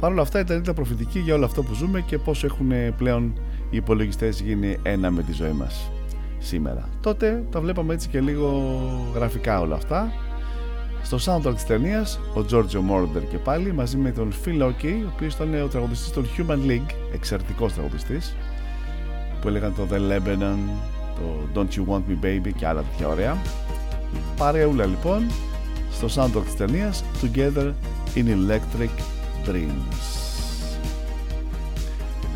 Speaker 10: Παρ' όλα αυτά η ταινία ήταν προφητική για όλο αυτό που ζούμε και πώς έχουν πλέον οι υπολογιστές γίνει ένα με τη ζωή μας σήμερα. Τότε τα βλέπαμε έτσι και λίγο γραφικά όλα αυτά. Στο soundtrack της ταινίας, ο Giorgio Moroder και πάλι μαζί με τον Phil Oakey, ο οποίος ήταν ο τραγουδιστής των Human League, εξαιρετικός τραγουδιστής, που έλεγαν το The Lebanon, το Don't You Want Me Baby και άλλα τέτοια ωραία. Παρεούλα λοιπόν στο soundtrack της ταινίας Together in Electric Dreams.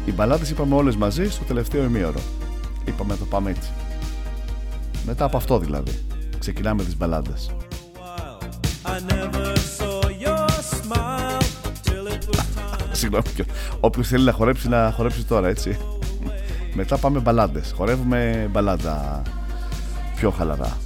Speaker 11: Οι μπαλάδε είπαμε όλες μαζί στο τελευταίο ημίωρο. Είπαμε το πάμε έτσι. Μετά από αυτό δηλαδή, ξεκινάμε τις
Speaker 1: μπαλάδε.
Speaker 11: Συγγνώμη, όποιος θέλει να χορέψει, να χορέψει τώρα έτσι. Μετά πάμε μπαλάντε. Χορεύουμε μπαλάντα πιο χαλαρά.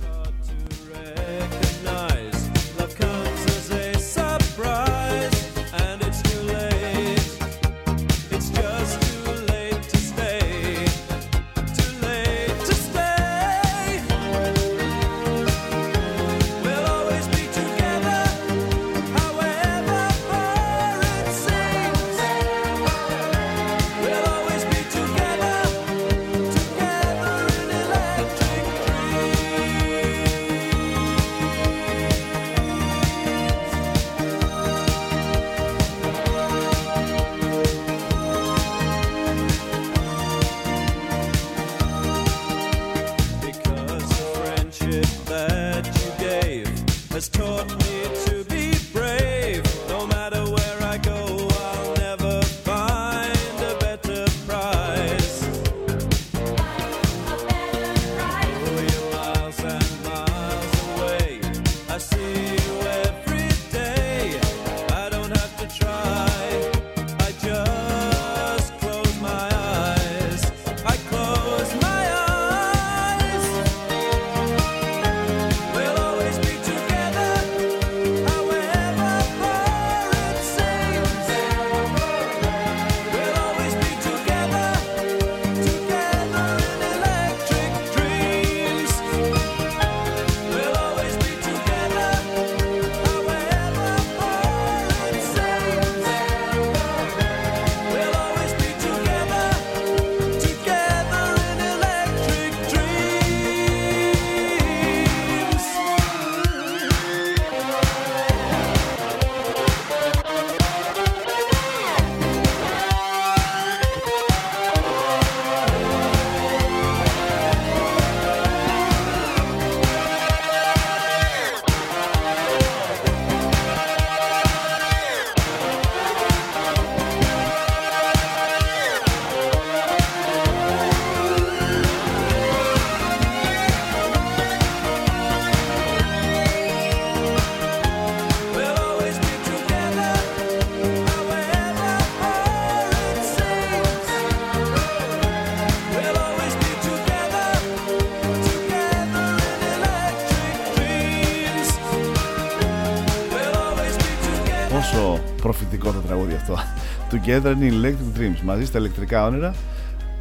Speaker 1: και έδρανη Electric Dreams
Speaker 11: μαζί στα ηλεκτρικά όνειρα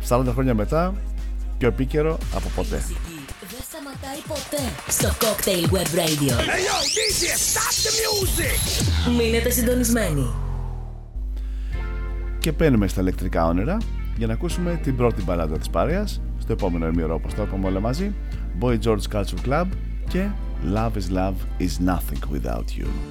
Speaker 11: 40 χρόνια μετά ο επίκαιρο από ποτέ.
Speaker 8: Στο Cocktail Web Radio.
Speaker 7: Hey yo, DJ, stop the music!
Speaker 8: Μείνετε συντονισμένοι.
Speaker 11: Και παίρνουμε στα ηλεκτρικά όνειρα για να ακούσουμε την πρώτη μπαλάδα της παρέας στο επόμενο ημιωρό όπως το είπαμε όλα μαζί Boy George Culture Club και Love is Love is Nothing Without You.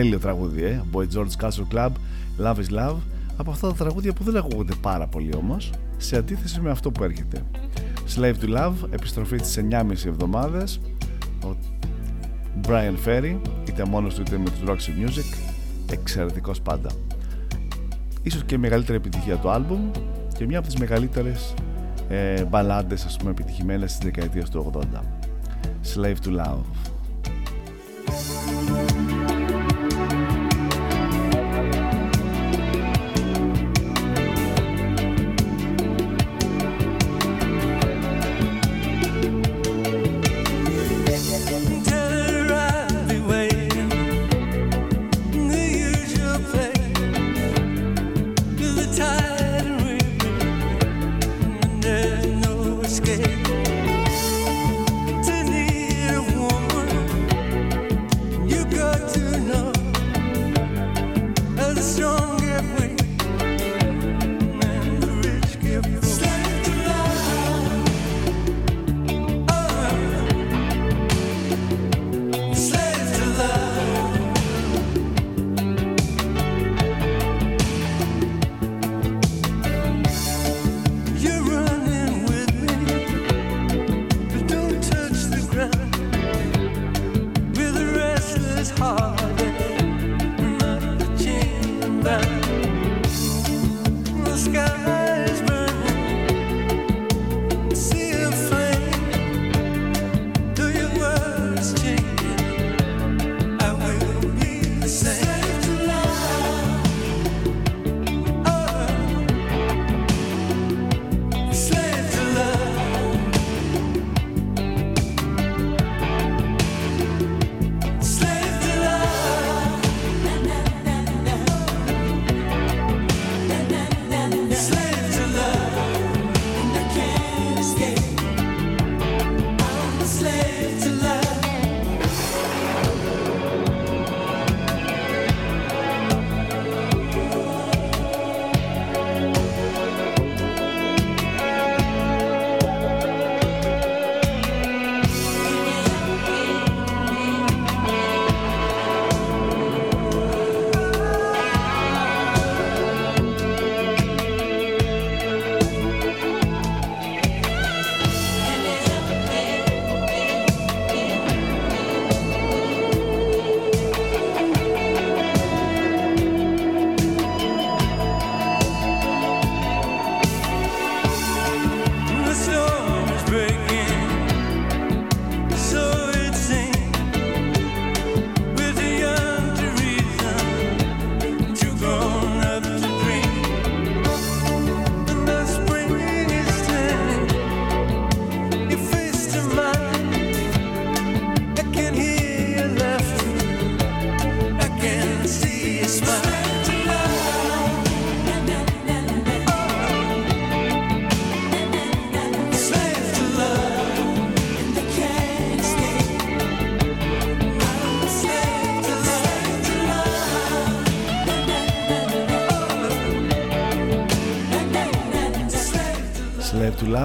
Speaker 1: Τέλειο τραγούδι, ε. Boy George Castle Club, Love is Love. Από αυτά τα τραγούδια που δεν ακούγονται πάρα πολύ όμως, σε αντίθεση με αυτό που έρχεται. Slave to Love, επιστροφή στις 9,5 εβδομάδες. Ο Brian Ferry, είτε μόνος του είτε με τους Roxy Music, εξαιρετικός πάντα. Ίσως και η μεγαλύτερη επιτυχία του άλμπουμ και μια από τις μεγαλύτερες ε, μπαλάντες ας πούμε επιτυχημένες στις δεκαετίες του 80. Slave to Love.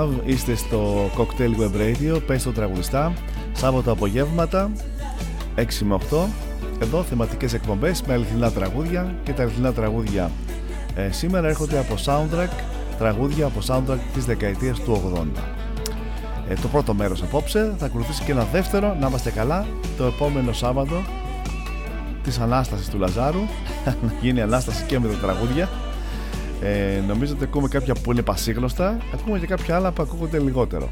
Speaker 9: Love
Speaker 1: είστε στο Cocktail Web Radio πες το τραγουδιστά. Σάββατο απογεύματα 6 με 8 εδώ θεματικές εκπομπές με αληθινά τραγούδια και τα αληθινά τραγούδια. Ε, σήμερα έρχονται από soundtrack τραγούδια από soundtrack της δεκαετίας του 80 ε, το πρώτο μέρος απόψε θα ακολουθήσει και ένα δεύτερο να είμαστε καλά το επόμενο Σάββατο της Ανάστασης του Λαζάρου. Να γίνει Ανάσταση και με τα τραγούδια ε, νομίζω ότι ακούμε κάποια που είναι πασίγνωστα ακούμε και κάποια άλλα που ακούγονται λιγότερο.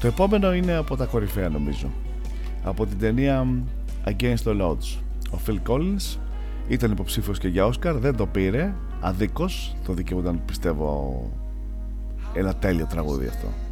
Speaker 1: Το επόμενο είναι από τα κορυφαία νομίζω. Από την ταινία Against the Odds. Ο Phil Collins ήταν υποψήφιος και για Όσκαρ δεν το πήρε. Αδίκως το δικαιούταν πιστεύω ένα τέλειο τραγούδι αυτό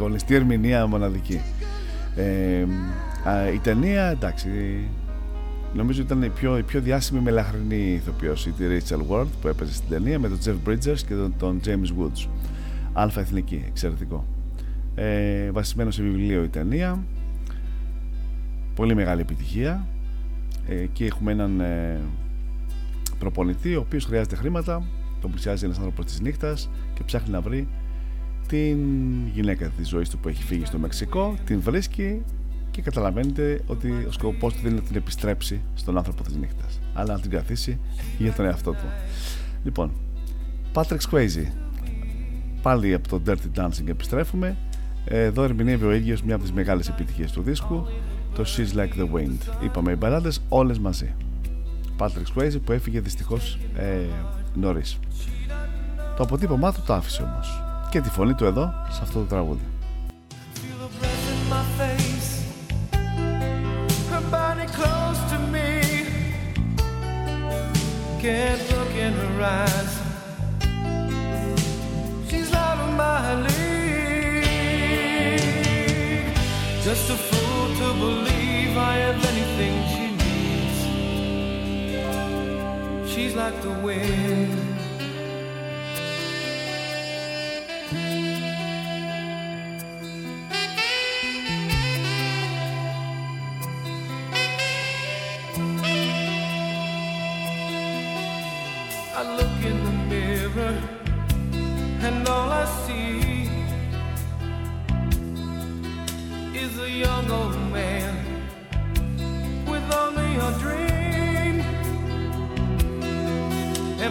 Speaker 1: Ο Phil Collins, τι ερμηνεία μοναδική. Ε, α, Η ταινία εντάξει Νομίζω ήταν η πιο, η πιο διάσημη μελαχρινή ηθοποιός η Rachel Ward που έπαιζε στην ταινία με τον Jeff Bridges και τον, τον James Woods. Αλφα εθνική, εξαιρετικό. Ε, Βασισμένο σε βιβλίο η ταινία. Πολύ μεγάλη επιτυχία. Ε, Εκεί έχουμε έναν ε, προπονητή ο οποίος χρειάζεται χρήματα τον πλησιάζει ένας άνθρωπος της νύχτας και ψάχνει να βρει την γυναίκα της ζωής του που έχει φύγει στο Μεξικό την βρίσκει και καταλαβαίνετε ότι ο σκοπός του δεν είναι να την επιστρέψει στον άνθρωπο της νύχτας αλλά να την κρατήσει για τον εαυτό του. Λοιπόν Patrick Swayze πάλι από το Dirty Dancing επιστρέφουμε. Εδώ ερμηνεύει ο ίδιος μια από τις μεγάλες επιτυχίες του δίσκου το She's Like the Wind. Είπαμε οι μπαλάντες όλες μαζί. Patrick Swayze που έφυγε δυστυχώς ε, νωρίς. Το αποτύπωμά του το άφησε όμως και τη φωνή του εδώ σε αυτό το τραγούδι
Speaker 9: in my face, her body close to me. Can't look in her eyes. She's out of my league. Just a fool to believe I have anything she needs. She's like the wind.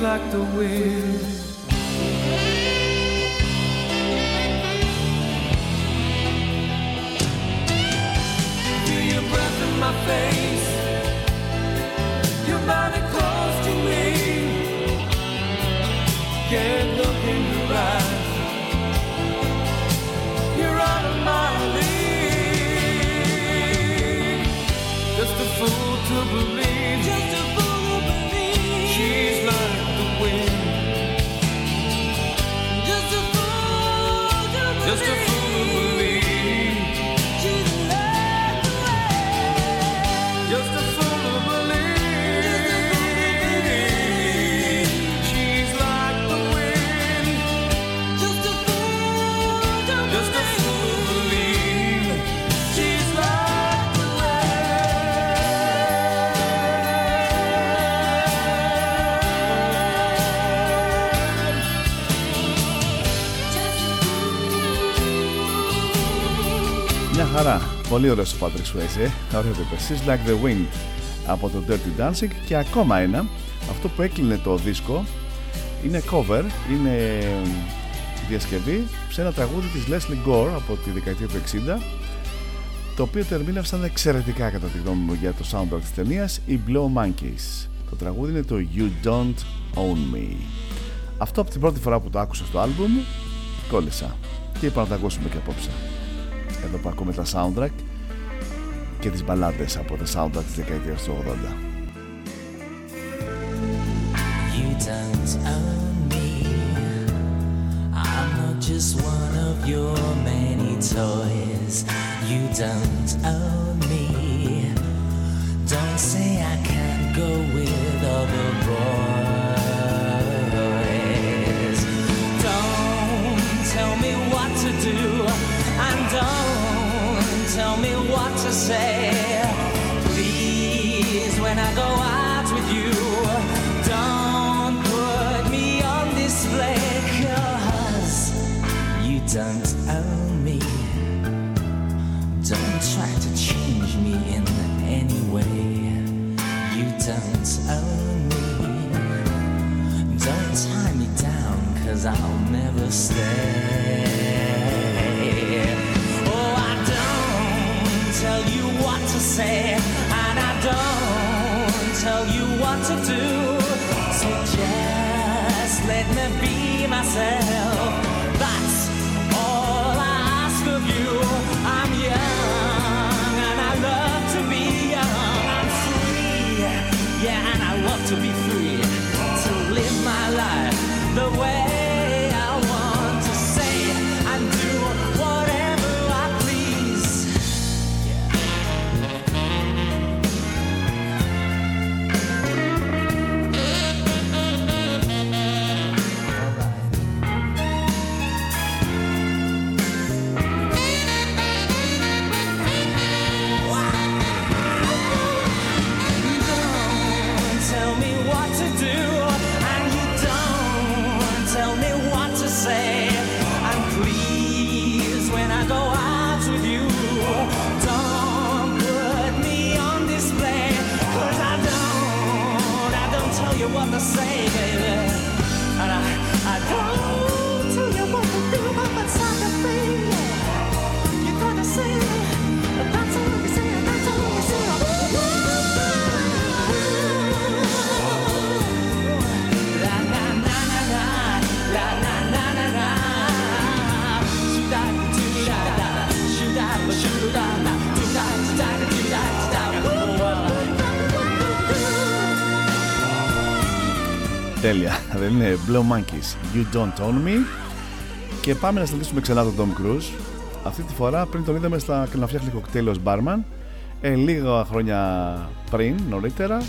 Speaker 9: Like the wind. Feel your breath in my face. Your body close to me. Can't look in your eyes. You're out of my league. Just a fool to believe. Just a
Speaker 1: χαρά. Πολύ ωραίος ο Patrick Swayze. ε. Ωραίο το είπε. She's like the wind από το Dirty Dancing και ακόμα ένα. Αυτό που έκλεινε το δίσκο είναι cover, είναι διασκευή σε ένα τραγούδι της Leslie Gore από τη δεκαετία του 60 το οποίο το ερμήνευσαν εξαιρετικά κατά τη γνώμη μου για το soundtrack της ταινίας οι Blow Monkeys. Το τραγούδι είναι το You Don't Own Me. Αυτό από την πρώτη φορά που το άκουσα στο άλμπουμ κόλλησα και είπα να το ακούσουμε και απόψε. Εδώ που ακούμε τα soundtrack και τις μπαλάντες από τα soundtrack της δεκαετίας του 80.
Speaker 12: You don't own me. I'm not just one of your many toys. You don't own me. Don't say I can't go with other say. Please, when I go out with you, don't put me on display. Cause you don't own me. Don't try to change me in any way. You don't own me. Don't tie me down, cause I'll never stay. Say, and I don't tell you what to do. So just let me be myself.
Speaker 1: Blow Monkeys. You don't own me. Και πάμε να συναντήσουμε ξανά τον Tom Cruise. Αυτή τη φορά πριν τον είδαμε στα να φτιάχνει κοκτέιλ ως barman. Ε, λίγα χρόνια πριν, νωρίτερα,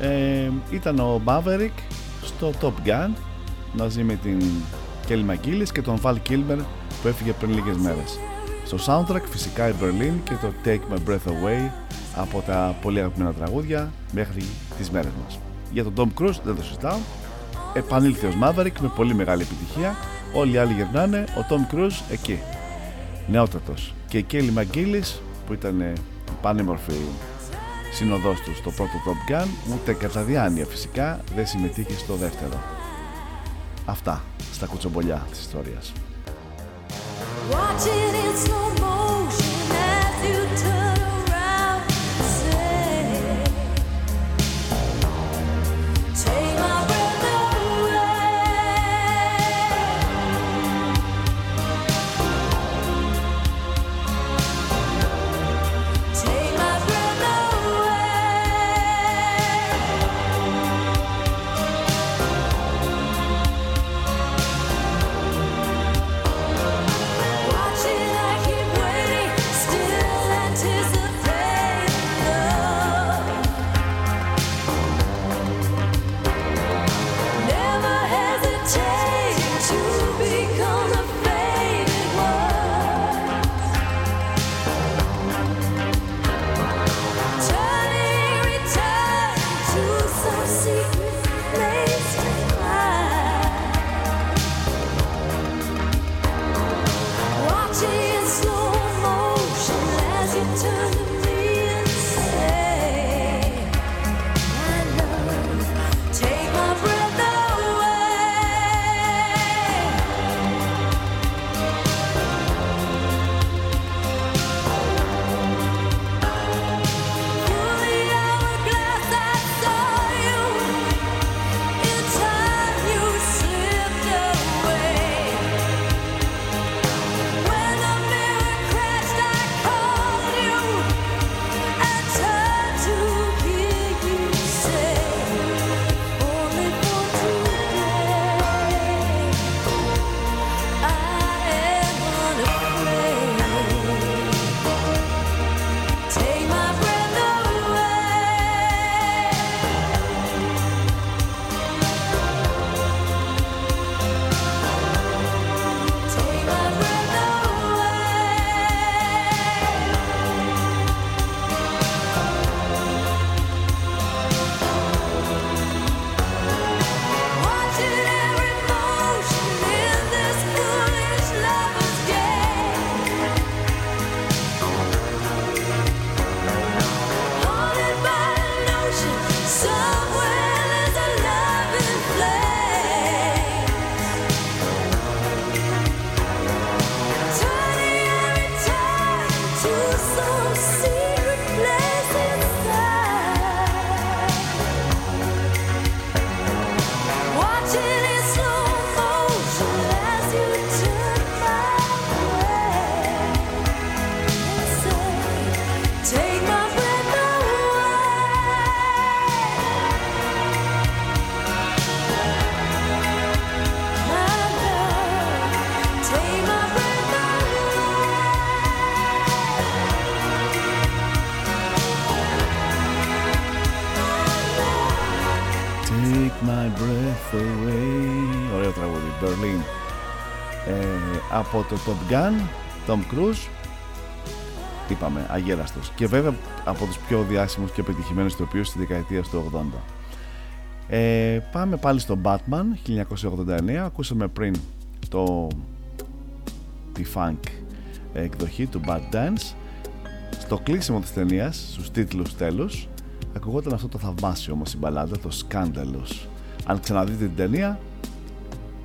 Speaker 1: ε, ήταν ο Maverick στο Top Gun μαζί με την Kelly McGillis και τον Val Kilmer που έφυγε πριν λίγες μέρες. Στο soundtrack φυσικά η Berlin και το Take My Breath Away από τα πολύ αγαπημένα τραγούδια μέχρι τις μέρες μας. Για τον Tom Cruise δεν το συζητάω. Επανήλθες ως Maverick με πολύ μεγάλη επιτυχία. Όλοι οι άλλοι γυρνάνε, ο Tom Cruise εκεί. Νεότατος. Και η Kelly McGillis που ήταν ε, πανέμορφη συνοδός του στο πρώτο Top Gun, ούτε κατά διάνοια φυσικά δεν συμμετείχε στο δεύτερο. Αυτά στα κουτσομπολιά της ιστορίας.
Speaker 3: Watching in slow
Speaker 1: από το Top Gun, Tom Cruise. Είπαμε, αγέραστος. Και βέβαια από τους πιο διάσημους και πετυχημένους ηθοποιούς της δεκαετίας του 80. Ε, πάμε πάλι στο Batman 1989. Ακούσαμε πριν το τη funk εκδοχή του Bad Dance. Στο κλείσιμο της ταινίας, στους τίτλους τέλους, ακουγόταν αυτό το θαυμάσιο όμως η μπαλάντα, το Scandalous. Αν ξαναδείτε την ταινία,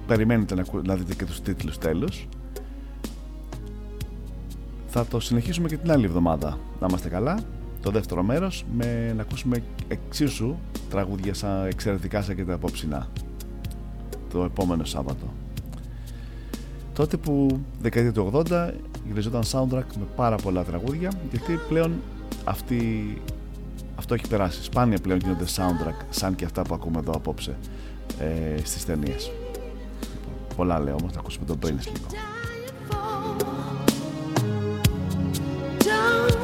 Speaker 1: περιμένετε να, ακου- να δείτε και τους τίτλους τέλους. Θα το συνεχίσουμε και την άλλη εβδομάδα. Να είμαστε καλά. Το δεύτερο μέρος με να ακούσουμε εξίσου τραγούδια σαν εξαιρετικά σαν και τα απόψινά. Το επόμενο Σάββατο. Τότε που δεκαετία του 80 γυριζόταν soundtrack με πάρα πολλά τραγούδια γιατί πλέον αυτή, αυτό έχει περάσει. Σπάνια πλέον γίνονται soundtrack σαν και αυτά που ακούμε εδώ απόψε ε, στις ταινίες. Λοιπόν, πολλά λέω όμως, θα ακούσουμε τον Prince λίγο.
Speaker 13: down.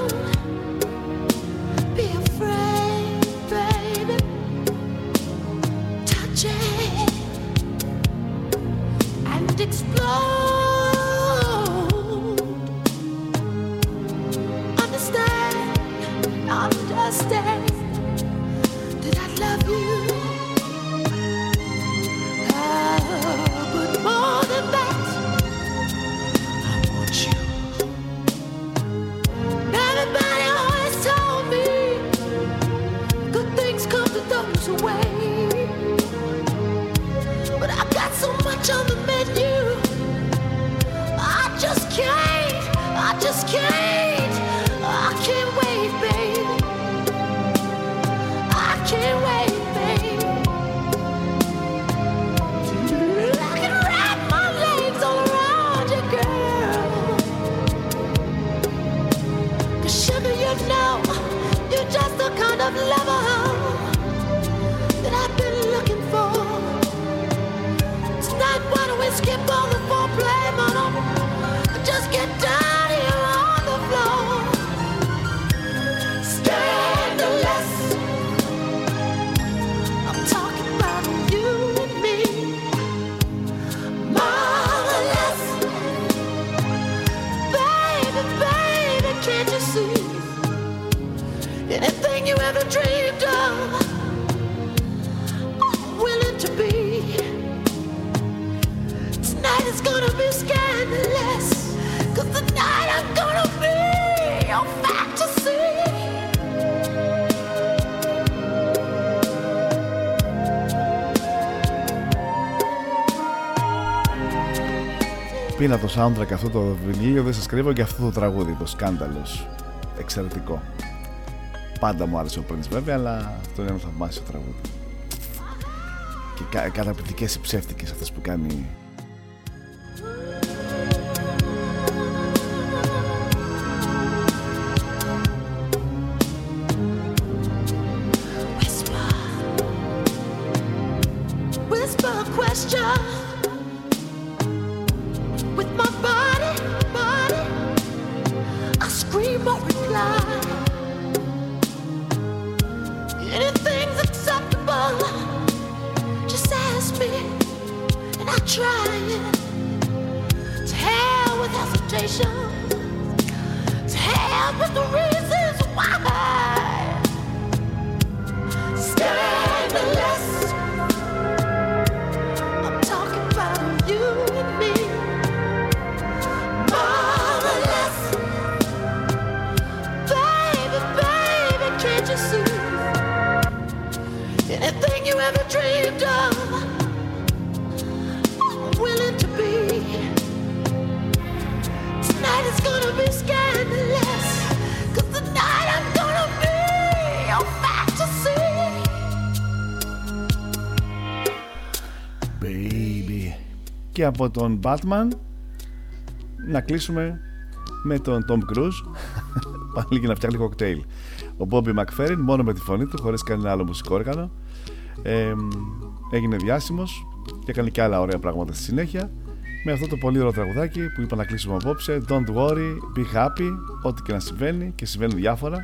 Speaker 13: Dreamed of, I'm willing to be. Tonight is gonna be scandalous, cause tonight I'm gonna be your fantasy.
Speaker 1: Πήρα το soundtrack αυτό το βιβλίο, δεν σας κρύβω και αυτό το τραγούδι, το Scandalous. Εξαιρετικό. Πάντα μου άρεσε ο Prince βέβαια, αλλά αυτό είναι ένα θαυμάσιο τραγούδι. Και κα, καταπληκτικές οι ψεύτικες αυτές που κάνει Και από τον Batman να κλείσουμε με τον Tom Cruise. Πάλι για να φτιάχνει κοκτέιλ. Ο Bobby McFerrin μόνο με τη φωνή του χωρίς κανένα άλλο μουσικό όργανο. Ε, έγινε διάσημος και έκανε και άλλα ωραία πράγματα στη συνέχεια με αυτό το πολύ ωραίο τραγουδάκι που είπα να κλείσουμε απόψε. Don't worry, be happy ό,τι και να συμβαίνει και συμβαίνουν διάφορα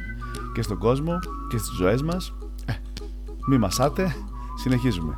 Speaker 1: και στον κόσμο και στις ζωές μας. Ε, μη μασάτε συνεχίζουμε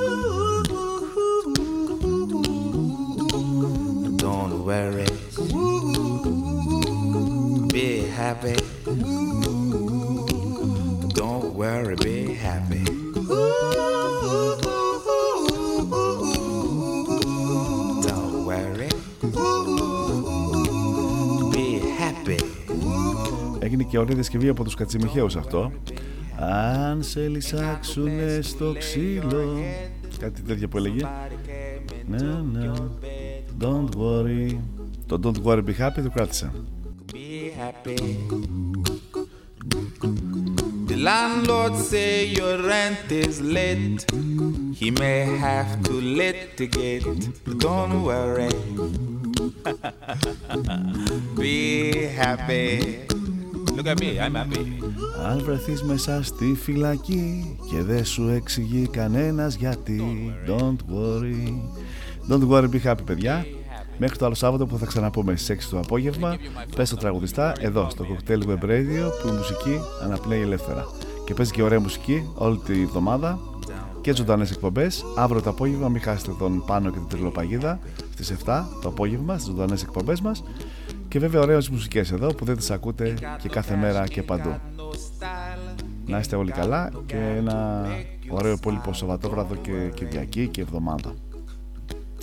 Speaker 14: Don't worry. Be happy. Don't worry, be happy. Don't worry. Be happy.
Speaker 1: Έγινε και ωραία διασκευή από τους Κατσιμιχαίους αυτό. Αν σε λυσάξουνε στο ξύλο. Κάτι τέτοιο που έλεγε. Ναι, ναι. Don't worry. Το don't worry be happy το κράτησα.
Speaker 14: Be happy. The landlord say your rent is late. He may have to litigate. But don't worry. Be happy. Look at me, I'm happy.
Speaker 1: Αν βρεθείς μέσα στη φυλακή και δεν σου εξηγεί κανένας γιατί Don't worry Don't worry be happy παιδιά Μέχρι το άλλο Σάββατο που θα ξαναπούμε στις 6 το απόγευμα Πες το τραγουδιστά εδώ στο Cocktail Web Radio που η μουσική αναπνέει ελεύθερα Και παίζει και ωραία μουσική όλη τη εβδομάδα και ζωντανές εκπομπές. Αύριο το απόγευμα, μην χάσετε τον Πάνο και την Τριλοπαγίδα στις 7 το απόγευμα στις ζωντανές εκπομπές μας. Και βέβαια ωραίες μουσικές εδώ που δεν τις ακούτε και κάθε μέρα και παντού. Να είστε όλοι καλά και ένα ωραίο υπόλοιπο Σαββατόβραδο και Κυριακή και εβδομάδα.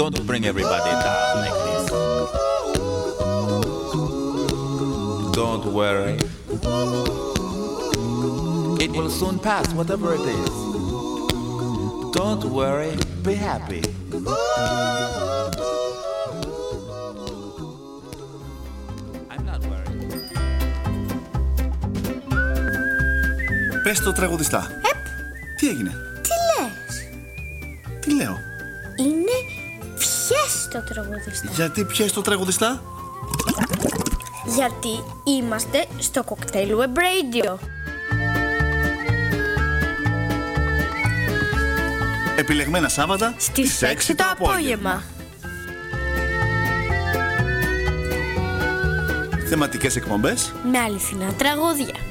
Speaker 14: Don't bring everybody down like this. Don't worry. It will soon pass, whatever it is. Don't worry, be happy. I'm not worried.
Speaker 1: Πες το τραγουδιστά. Τι έγινε,
Speaker 15: Τι λες
Speaker 1: τι λέω.
Speaker 15: Είναι πιες το τραγουδιστή
Speaker 1: Γιατί πιες το τραγουδιστά;
Speaker 15: Γιατί είμαστε στο Cocktail Web Radio.
Speaker 1: Επιλεγμένα Σάββατα
Speaker 15: Στις 6 το απόγευμα.
Speaker 1: Θεματικές εκπομπές.
Speaker 15: Με αληθινά τραγούδια